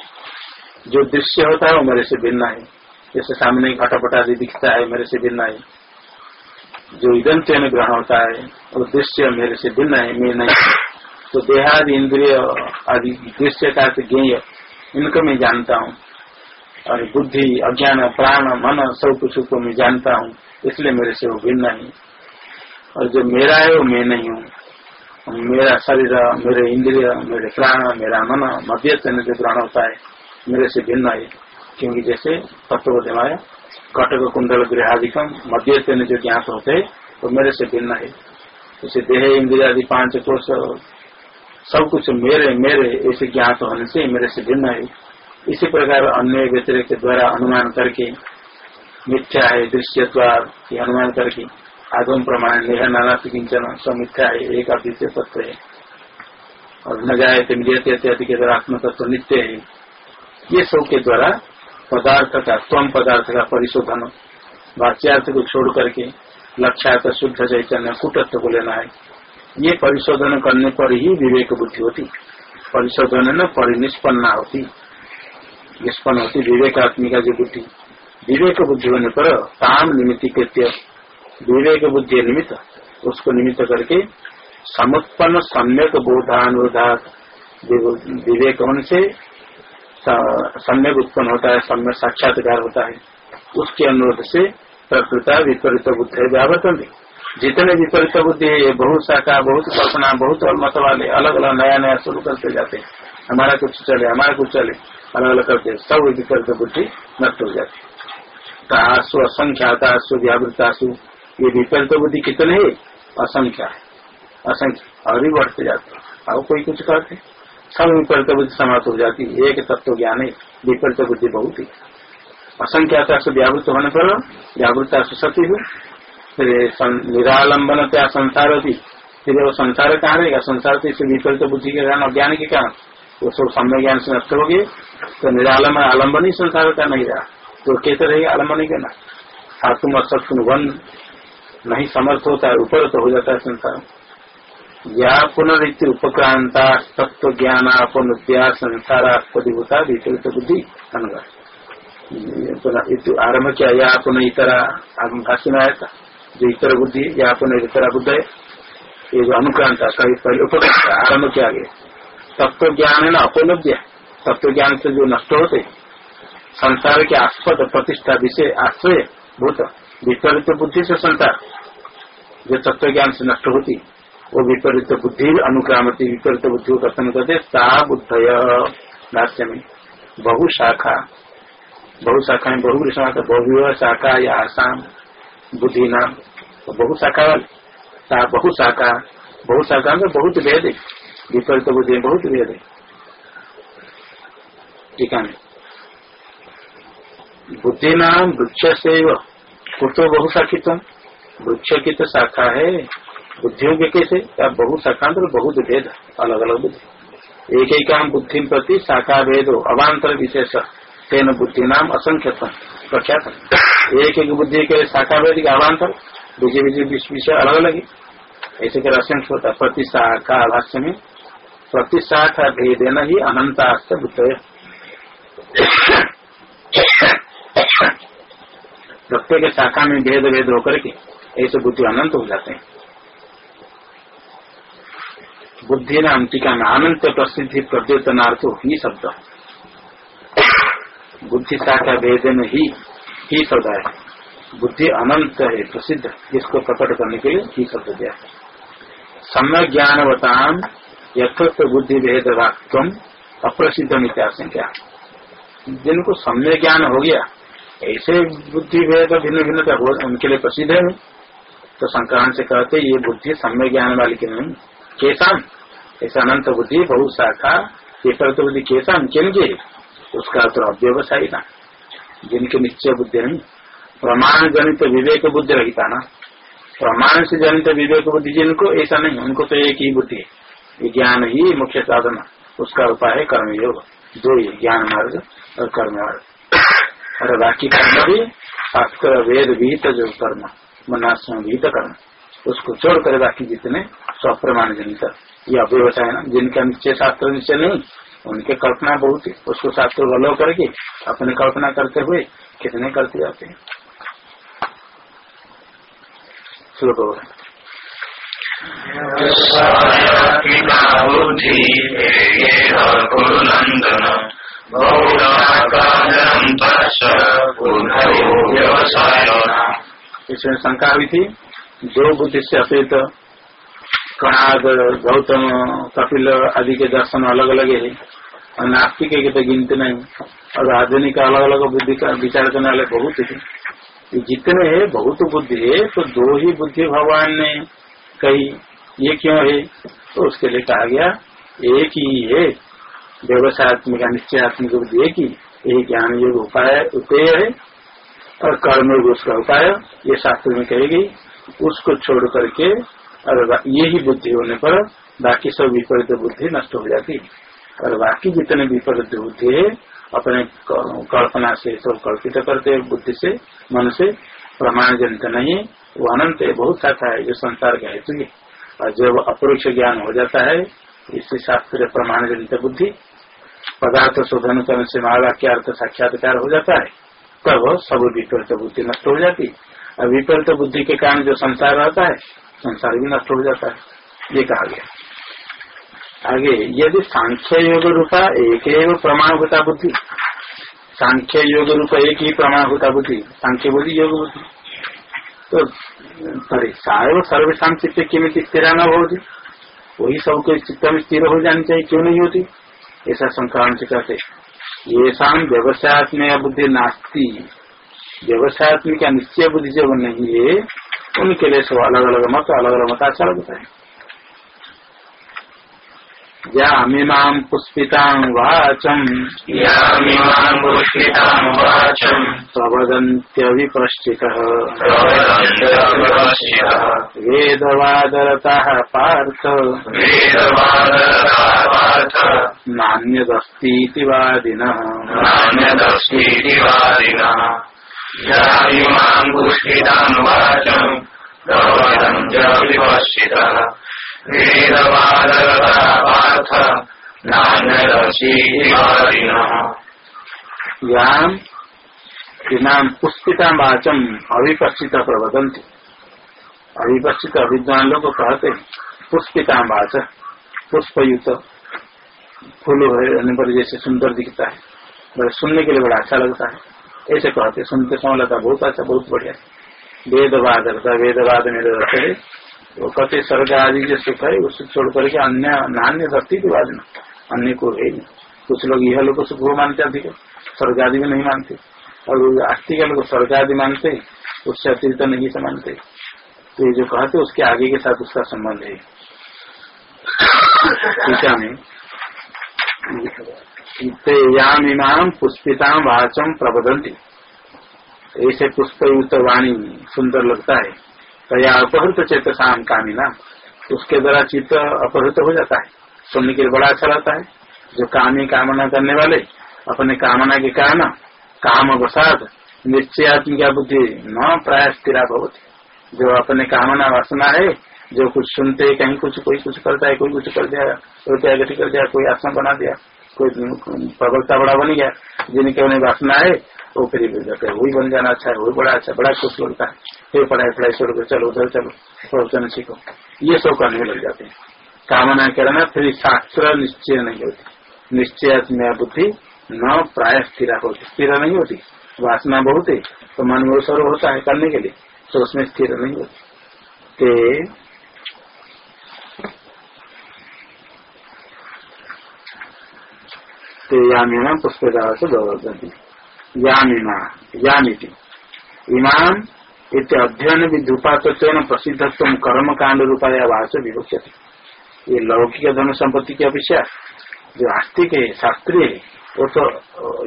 जो दृश्य होता है, वो मेरे से भिन्न है। जैसे सामने घटापट आदि दिखता है, मेरे से भिन्न है जो इदंत में ग्रहण होता है वो दृश्य मेरे से भिन्न है, मैं नहीं। तो देहादि इंद्रिय आदि दृश्य का ज्ञेय, इनको मैं जानता हूँ। और बुद्धि, अज्ञान, प्राण, मन, सब कुछ को मैं जानता हूँ, इसलिए मेरे से वो भिन्न है। और जो मेरा है, वो मैं नहीं हूँ। मेरा शरीर, मेरे इंद्रिय, मेरे प्राण, मेरा मन मध्य से ग्रहण होता है, मेरे से भिन्न है। क्योंकि जैसे तत्वमाया कटक कुंडल गृहाधिकम मध्य से जो ज्ञात होते तो मेरे से भिन्न है। जैसे देह, इंद्रिया आदि, पाँच कोष सब कुछ मेरे मेरे, ऐसे ज्ञात होने से मेरे से भिन्न है। इसी प्रकार अन्य व्यतिरिक के द्वारा अनुमान करके, मिथ्या है दृश्य अनुमान करके, आगम प्रमाण, नेह नाना किंचन सब मिथ्या है, एक अद्वितीय तत्व है। और न जाए इत्यादि के द्वारा आत्म तत्व नित्य है। ये सब के द्वारा पदार्थ का स्वम पदार्थ का परिशोधन वाच्यार्थ को छोड़ करके लक्ष्यार्थ शुद्ध चैतन्य कुटत्व को लेना है ये परिशोधन करने पर ही विवेक बुद्धि होती। परिशोधन न परिनिष्पन्ना होती। निष्पन्न होती विवेकात्मिका जो बुद्धि। विवेक बुद्धि होने पर ताम निमित्त कृत्य, विवेक बुद्धि निमित्त, उसको निमित्त करके समुत्पन्न सम्यक बोधानुरोधा विवेक होने से सम्यक उत्पन्न होता है, सम्यक साक्षात्कार होता है, उसके अनुरोध से प्रकृता विपरीत बुद्ध है व्यावर्तन जितने विपरीत बुद्धि है बहुत शाखा, बहुत कल्पना, बहुत मत वाले अलग अलग नया नया शुरू करते जाते हैं। हमारा कुछ चले, हमारा कुछ चले अलग अलग करते सब विपरीत बुद्धि नष्ट हो जाती तासु असंख्यातासु व्यावृतासु, ये विपरीत बुद्धि कितने है? असंख्या है। असंख्य और भी बढ़ते जाते हैं। और कोई कुछ करते सब विपरीत बुद्धि समाप्त हो जाती है। एक तत्व ज्ञान है विपरीत बुद्धि बहुत ही। असंख्याता से व्यावृत होने पर व्यावृता से सती हो फिर निरालंबन क्या संसार होती फिर वो संसार कहाँ रहेगा? संसार से इसे विपरीत बुद्धि के कारण, अज्ञान के कारण। वो सब समय ज्ञान से नष्ट हो गए। तो निरालंबन आलंबन ही संसार का नहीं रहा। तो कैसे रहेगा आलंबन ही करना आत्म असत्व वन नहीं समर्थ होता है ऊपर तो हो जाता है संसार। या पुनरित उपक्रांता तत्व ज्ञान पुनद्या संसारास्पदिभूता विपरीत बुद्धि आरंभ किया या पुनः इतरा भाष्य में आया था जो इतर बुद्धि या पुनः इतरा बुद्ध है ये जो अनुक्रांता कहीं पहले उपक्रांता, आरंभ किया गया। तत्व ज्ञान है ना अपलब्ध तत्व ज्ञान से जो नष्ट होते, संसार के आस्पद प्रतिष्ठा, विषय, आश्रय, भूत विपरीत बुद्धि से संसार, जो तत्व ज्ञान से नष्ट होती वो विपरीत बुद्धि, अनुक्रामती विपरीत बुद्धि को कथन करते ता बुद्ध भाष्य में। बहु शाखा। बहु शाखा में बहु शाखा बहु शाखा या आसाम, बुद्धि नाम। तो बहु शाखा ता बहु शाखा। बहु शाखा में बहुत भेद है। विपरीत बुद्धि बहुत भेद है। ठीक है बुद्धि नाम वृक्ष से कुतो बहुशाखित वृक्ष की तो शाखा है। बुद्धियों के कैसे? बहु शाखा तो बहुत भेद अलग अलग बुद्धि। एक एक काम बुद्धि प्रति शाखा भेद हो अवान्तर विशेष, तेन बुद्धि नाम असंख्य प्रख्यात। एक एक बुद्धि के शाखा भेद का अवान्तर बीजे बीजे विषय अलग अलग है। ऐसे कर असंख्य होता प्रति शाखा भाष्य में प्रति शाखा न ही अनंता बुद्ध प्रत्येक शाखा में भेद भेद होकर के ऐसे बुद्धि अनंत हो जाते हैं। बुद्धि नाम टीका में अनंत प्रसिद्धि प्रद्योतनार्थ ही शब्द। बुद्धि शाखा भेद में ही ही शब्द है। बुद्धि अनंत है, प्रसिद्ध, जिसको प्रकट करने के लिए ही शब्द दिया सम्यक ज्ञानवताम यथोक्त बुद्धि भेद वाक्यम अप्रसिद्ध मित्याशंका जिनको सम्य ज्ञान हो गया, ऐसे बुद्धि भेद भिन्न भिन्न उनके लिए प्रसिद्ध है। तो संक्रांत से कहते ये बुद्धि सम्य ज्ञान वाली की नहीं, केसाम। ऐसा अनंत बुद्धि बहुत शाखा, ये पर तो बुद्धि केसाम किन उसका तो अव्यवसायी ना जिनके निश्चय बुद्धि नहीं। प्रमाण जनित विवेक बुद्धि रहता ना। प्रमाण से जनित विवेक बुद्धि जिनको, ऐसा नहीं, उनको तो एक ही बुद्धि है। ज्ञान ही मुख्य साधन उसका उपाय है कर्मयोग। दो ही ज्ञान मार्ग और कर्म मार्ग। और बाकी कर्म भी शास्त्र, वेद विहित जो कर्म मनाश्रम विहित कर्म, उसको छोड़ कर बाकी जितने स्वप्रमाण जनित। ये अव्यवसाय ना, जिनका निश्चय शास्त्र निश्चय नहीं, उनके कल्पना बहुत है, उसको शास्त्र गलो करके अपने कल्पना करते हुए कितने करते जाते हैं। इसमें शंका हुई थी, जो बुद्धि से अतिरिक्त कणाद गौतम, कपिल आदि के दर्शन अलग अलग है। और नास्तिक के तो गिनते नहीं। और आधुनिक अलग अलग बुद्धि का विचार करने वाले बहुत है। जितने है, बहुत बुद्धि है तो दो ही बुद्धि भगवान ने कही। ये क्यों है? तो उसके लिए कहा गया, एक ही है। व्यवसायत्मिक निश्चयात्मिक बुद्धि एक ही। यही ज्ञान योग उपाय, उपेय है। और कर्म योग उसका उपाय। ये शास्त्र में कहेगी उसको छोड़ करके और ये ही बुद्धि होने पर बाकी सब विपरीत बुद्धि नष्ट हो जाती और बाकी जितने विपरीत बुद्धि है, अपने कल्पना से सब कल्पित करते बुद्धि से, मन से, प्रमाण जनित नहीं है, वो अनंत है, बहुत शाखा है, जो संसार का हेतु है। और जब अपरोक्ष ज्ञान हो जाता है इससे शास्त्रीय प्रमाण जनित बुद्धि, पदार्थ शोधन करने से महावाक्य अर्थ साक्षात्कार हो जाता है, तब सब विपरीत बुद्धि नष्ट हो जाती और विपरीत बुद्धि के कारण जो संसार रहता है संसार भी नष्ट हो जाता है। ये कहा गया। आगे, यदि सांख्य योग रूपा एक एवं प्रमाणभूता बुद्धि। सांख्य योग रूप एक ही प्रमाणभूता बुद्धि। सांख्य बुद्धि योग बुद्धि तो सारे सर्वेशा चित्त किमित स्थिर न होती वही सबके चित्त में स्थिर हो जानी चाहिए, क्यों नहीं होती? ऐसा संक्रांत कहते ये शाम व्यवसायत्मय बुद्धि नास्ती। व्यवसायत्मिक निश्चय बुद्धि जब नहीं है उनके लिए सब अलग अलग मत अलग अलग मत अच्छा लगता है। यामिमां पुष्पितां वाचम् यामिमां पुष्पितां वाचम् प्रवदन्त्यविपश्चितः वेदवादरतः पार्थ। वेदवादरता पार्थ। नान्यदस्तीति वादिनः। नान्यदस्तीति वादिनः। यामिमां पुष्पितां वाचम् प्रवदन्त्यविपश्चितः वेदवादरता पार्थ नान्यदस्तीति वादिनः इनाम पुष्पिता वाचम अविपक्षित प्रवदंती अविपक्षित अविद्वान लोग कहते हैं पुष्पिता वाच पुष्पयुक्त फूल होने पर जैसे सुंदर दिखता है। सुनने के लिए बड़ा अच्छा लगता है। ऐसे कहते सुनते समय लगता बहुत अच्छा बहुत बढ़िया। वेदवाद रहता वेदवाद में रहते है। वो कहते स्वर्ग आदि जो सुख है, उसे छोड़ करके अन्य, नान्य धरती के बाद में अन्य को है नहीं। कुछ लोग यह लोग सुख को मानते अधिक। स्वर्ग आदि में नहीं मानते। और आस्तिक लोग स्वर्ग आदि मानते उससे अतिरिक्त नहीं से मानते। तो ये जो कहते उसके आगे के साथ उसका संबंध है। में याम पुष्पिता वाचम प्रबदंती ऐसे पुष्पयुक्त वाणी सुंदर लगता है। तया अपहृत चेत शाम कामिना। उसके द्वारा चित्त अपहृत हो जाता है। सुनने के लिए बड़ा अच्छा लगता है। जो कामी कामना करने वाले, अपने कामना के कारण काम अवसाद निश्चय निश्चयात्मिका बुद्धि न प्राय स्थिरा बहुत जो अपने कामना वासना है, जो कुछ सुनते कहीं कुछ, कोई कुछ करता है, कोई कुछ कर दिया कोई त्यागति कर दिया, कोई आसन बना दिया कोई प्रवक्ता बड़ा बन गया, जिनके उन्हें वासना है वो फिर वही बन जाना अच्छा है, वही बड़ा अच्छा बड़ा खुश लगता है। फिर पढ़ाई पढ़ाई छोड़ कर चलो, उधर चलो प्रवचन सीखो। ये सब करने लग जाते हैं। कामना करना, फिर शास्त्र निश्चय नहीं होती। निश्चय बुद्धि न प्राय स्थिर होती। स्थिर नहीं होती। वासना बहुत है तो मन में स्वरूप होता है करने के लिए तो उसमें स्थिर नहीं होती। ते यामीना पुष्पदा से गौरवती यामीना, यामिति। इमाम इत अध्ययन विधुपातत्व प्रसिद्धत्व कर्म कांड रूपाया वास विभुक्षति ये लौकिक धन संपत्ति की अपेक्षा, जो आस्तिक है, शास्त्रीय है, वो तो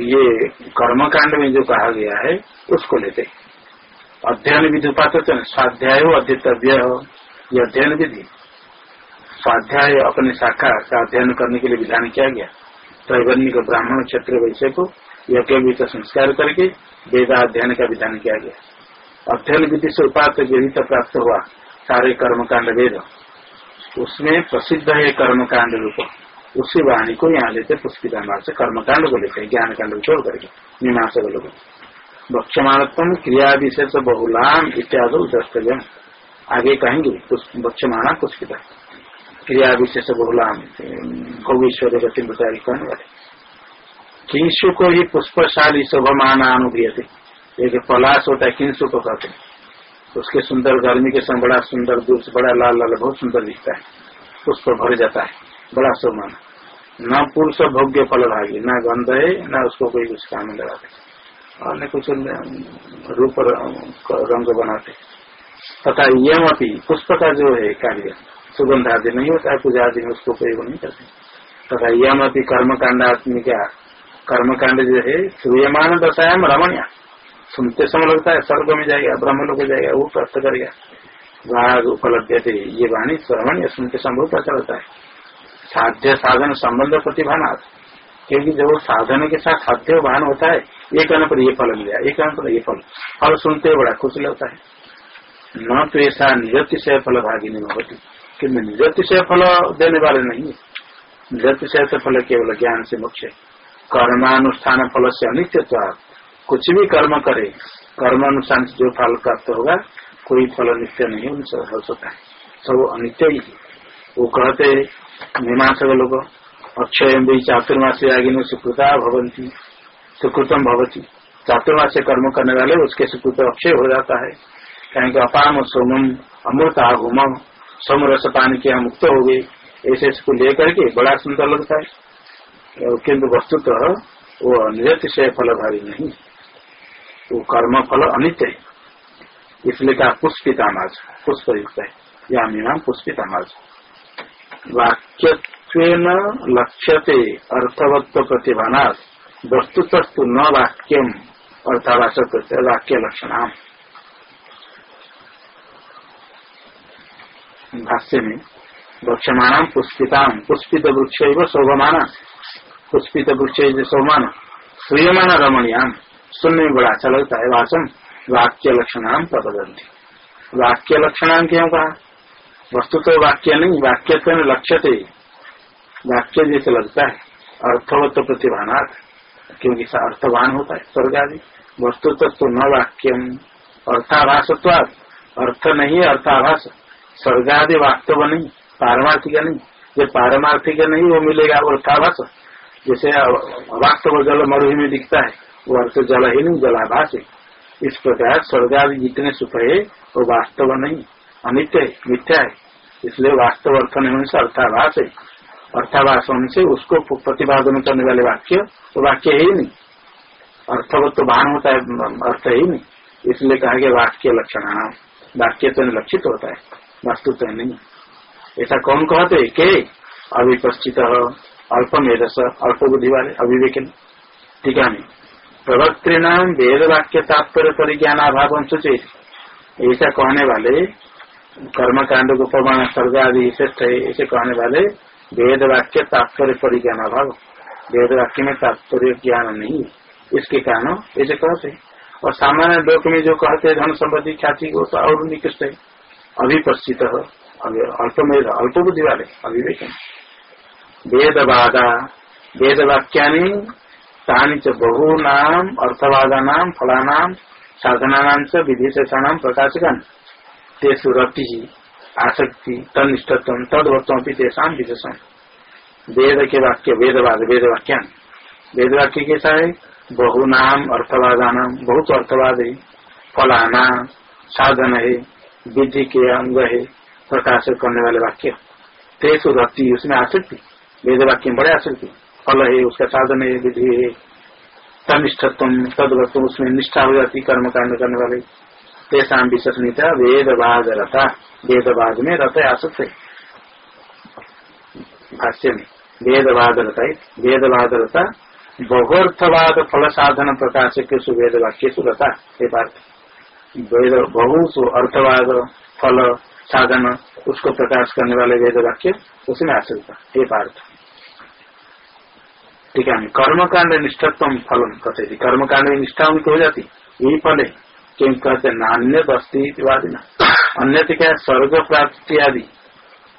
ये कर्म कांड में जो कहा गया है, उसको लेते अध्ययन विधि उपाचन स्वाध्याय हो अध्यतव्य हो ये अध्ययन विधि। स्वाध्याय अपने शाखा का अध्ययन करने के लिए विधान किया गया। त्रैवर्णिक ब्राह्मण क्षेत्र वैश्य को यज्ञ तो संस्कार करके वेदाध्ययन का विधान किया गया। अध्ययन विधि से उपात विहित प्राप्त हुआ सारे कर्मकांड वेद। उसमें प्रसिद्ध है कर्मकांड रूप। उसी वाणी को यहाँ लेते पुष्पिता से कर्मकांड को लेते ज्ञान कांड को छोड़ करके मीमांसा को लोग भक्ष्यमाणत्म क्रिया विशेष बहुलाम इत्यादि द्रष्टव्य आगे कहेंगे भक्ष्यमाणा पुष्पिता क्रिया विशेष बहुलाम भोगेश्वर गति कहने वाले किंसु को ही पुष्पशाली शोभमान अनुभूयते एक पलाश होता है किंसु को कहते हैं। उसके सुंदर गर्मी के समय बड़ा सुंदर दूर से बड़ा लाल लाल, बहुत सुंदर दिखता है। पुष्प भर जाता है, बड़ा शोभमान। न पुरुष भोग्य फल भागी न गंध है न उसको कोई कुछ काम लगाते। और न कुछ रूप रंग बनाते। तथा यम अपनी पुष्प का जो है कार्य सुगंध आदि नहीं होता है पूजा आदि में उसको प्रयोग नहीं करते। तथा यम अपनी कर्मकांड आत्मी क्या कर्मकांड जो है सूर्यमान दशायाम रमणिया। सुनते समय लगता है, स्वर्ग में जाएगा ब्रह्म लोग जाएगा, वो प्राप्त करेगा। भाग उपलब्ध थे ये वाणी श्रवण या सुनते समय अच्छा लगता है। साध्य साधन संबंध प्रतिभान क्योंकि जब साधन के साथ साध्य भान होता है, एक कहने पर ये फल मिला एक कहने पर ये फल। फल सुनते बड़ा खुश लगता है। न तो ऐसा निरतिशय फल भागी नहीं होती। किन्तु निरतिशय फल देने वाले नहीं निरतिशय तो फल केवल ज्ञान से मुख्य कर्मानुष्ठान फल से अनित्य कुछ भी कर्म करे कर्म से जो फल प्राप्त होगा, कोई फल नित्य नहीं हो सकता है। सब अनित्य ही वो कहते मीमांसक लोग, अक्षय भी चातुर्मास में सुकृता भवंती, सुकृतम भवती। चातुर्मास कर्म करने वाले, उसके सुकृत अक्षय हो जाता है। कहेंगे, अपाम सोमम अमृत आगुम सोम रस के किया मुक्त हो गए। ऐसे इसको लेकर के बड़ा सुंदर लगता है। किन्तु वस्तुतः वो निरतिशय फल भारी नहीं। वो कर्म फल अनित्य है। इसलिए कहा पुष्पिता माज पुष्प युक्त है। या माज वाक्य लक्ष्यते अर्थवत्व प्रतिभाना वस्तुतस्तु न वाक्यम अर्थावाचक वाक्य लक्षण भाष्य में, वक्षमाण पुष्पिता पुष्पित वृक्ष शोभमाना पुष्पित वृक्ष शोभमान श्रूयमान रमणीयाम सुनने में बड़ा अच्छा लगता है वाचन वाक्य लक्षणाम प्रबदंती वाक्य लक्षणाम क्यों कहा वस्तु तो वाक्य नहीं, वाक्य तो लक्ष्य थे वाक्य जैसे लगता है अर्थवत्व प्रतिभानार्थ, क्योंकि अर्थवान होता है स्वर्ग आदि वस्तु तो न वाक्यम अर्थाभाषत्वाद अर्थ नहीं है अर्थाभाष स्वर्ग आदि वास्तव नहीं, पारमार्थिक नहीं। जो पारमार्थिक नहीं, वो मिलेगा अर्थाभाष जैसे वास्तव जल मरुभूमि में दिखता है, वो अर्थ जल ही नहीं, जलाभास है। इस प्रकार स्वर्ग आदि जितने सुख है, वो वास्तव नहीं, अनित्य है, मिथ्या है। इसलिए वास्तव अर्थ नहीं होने से अर्थाभास है। अर्थाभास होने से उसको प्रतिपादन करने वाले वाक्य, वो वाक्य है ही नहीं। अर्थवत तो भान होता है, अर्थ ही नहीं। इसलिए कहा गया वाक्य लक्षण वाक्य तो लक्षित होता है। वास्तु तो नहीं। ऐसा कौन कहते के? अविपस्थित अल्प मेधस, अल्प बुद्धि वाले अभिवेक ठीक है प्रवक्तृणाम वेद वाक्य तात्पर्य परिज्ञान अभाव सुचेत। ऐसा कहने वाले कर्म कांड को प्रमाण आदि श्रेष्ठ है, ऐसे कहने वाले वेद वाक्य तात्पर्य परिज्ञान अभाव वेद वाक्य में तात्पर्य ज्ञान नहीं। इसके कारण ऐसे कहते और सामान्य लोक में जो कहते हैं, धन संबंधी ख्याति को तो और निकृष्ट है। अभिपस्थित अल्प में अल्प बुद्धि वाले अभिवेक वेदवादा वेद वाक्या तानी च बहूनाम अर्थवादा फलानाम साधना च विधिशेषाणाम प्रकाशकान तेसु रति, आसक्ति तनिष्ठत्व तदवत्व तेषा विशेषण। वेद के वाक्य, वेदवाद वेद वाक्यान वेद वाक्य कैसा है बहुनाम अर्थवादानाम बहुत अर्थवाद है फलाना साधन है विधि के अंग है, प्रकाश करने वाले वाक्य। तेसु रति उसमें आसक्ति वेद वाक्य में बड़े आसक्ति फल है, उसका साधन है, विधि है। तनिष्ठत्व तदवत्व उसमें निष्ठा हो जाती कर्म कांड करने वाले। तेसा विश्वसनीयता वेदवाद रथा वेदवाद में रथ आसक्त है। भाष्य में वेदवाद रथा वेदवाद रथा बहुर्थवाद फल साधन प्रकाश के सुवेद वाक्य सुरता ये बात। वेद बहु अर्थवाद, फल, साधन, उसको प्रकाश करने वाले वेद वाक्य उसमें आश्रित ये पार्थ। ठीक है, कर्मकांड निष्ठत्व फल कहते थे कर्मकांड में निष्ठा उनकी हो जाती, यही फल। है क्यों कहते, नान्य अस्तिवादी न अन्य क्या है स्वर्ग प्राप्ति आदि?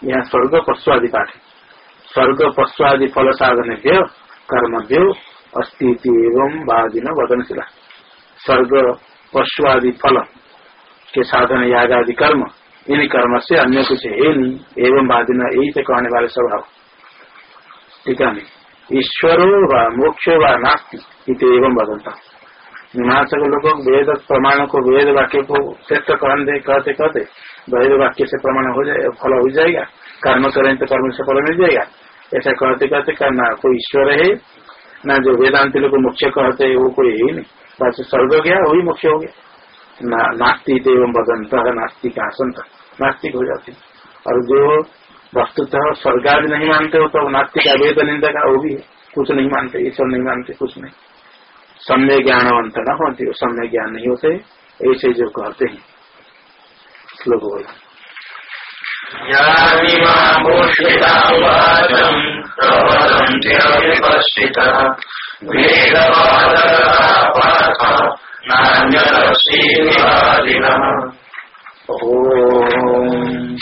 यहाँ स्वर्ग पशु आदि पाठ। स्वर्ग पशु आदि फल साधन कर्म देव अस्थिति एवं वादी न वदनशिला। स्वर्ग पशु आदि फल के साधन याग आदि कर्म, इन कर्म से अन्य कुछ है नहीं एवं बाधिन यही से कहने वाले स्वभाव। ठीक है ईश्वरो व मोक्ष व नास्ती इत एवं बदलता मीमांसक लोग वेद प्रमाण को वेद वाक्य को श्रेष्ठ कहते कहते कहते वेद वाक्य से प्रमाण हो जाए, फल हो जाएगा। कर्म करें तो कर्म से फल मिल जाएगा। ऐसा कहते कहते करना कोई ईश्वर है, ना जो वेदांत लोग मुख्य कहते, वो कोई है ही नहीं। बस स्वर्ग गया, वही मुख्य हो गया। नास्तिक एवं बदंत नास्तिक आसंत, नास्तिक हो जाती और जो वस्तुतः स्वर्ग आदि नहीं मानते हो तो नास्तिक अवेद निंदा का वो भी कुछ नहीं मानते, ईश्वर नहीं मानते, कुछ नहीं। सम्य ज्ञानवंत न होती सम्य ज्ञान नहीं होते, ऐसे जो कहते हैं। श्लोक बोला ओम।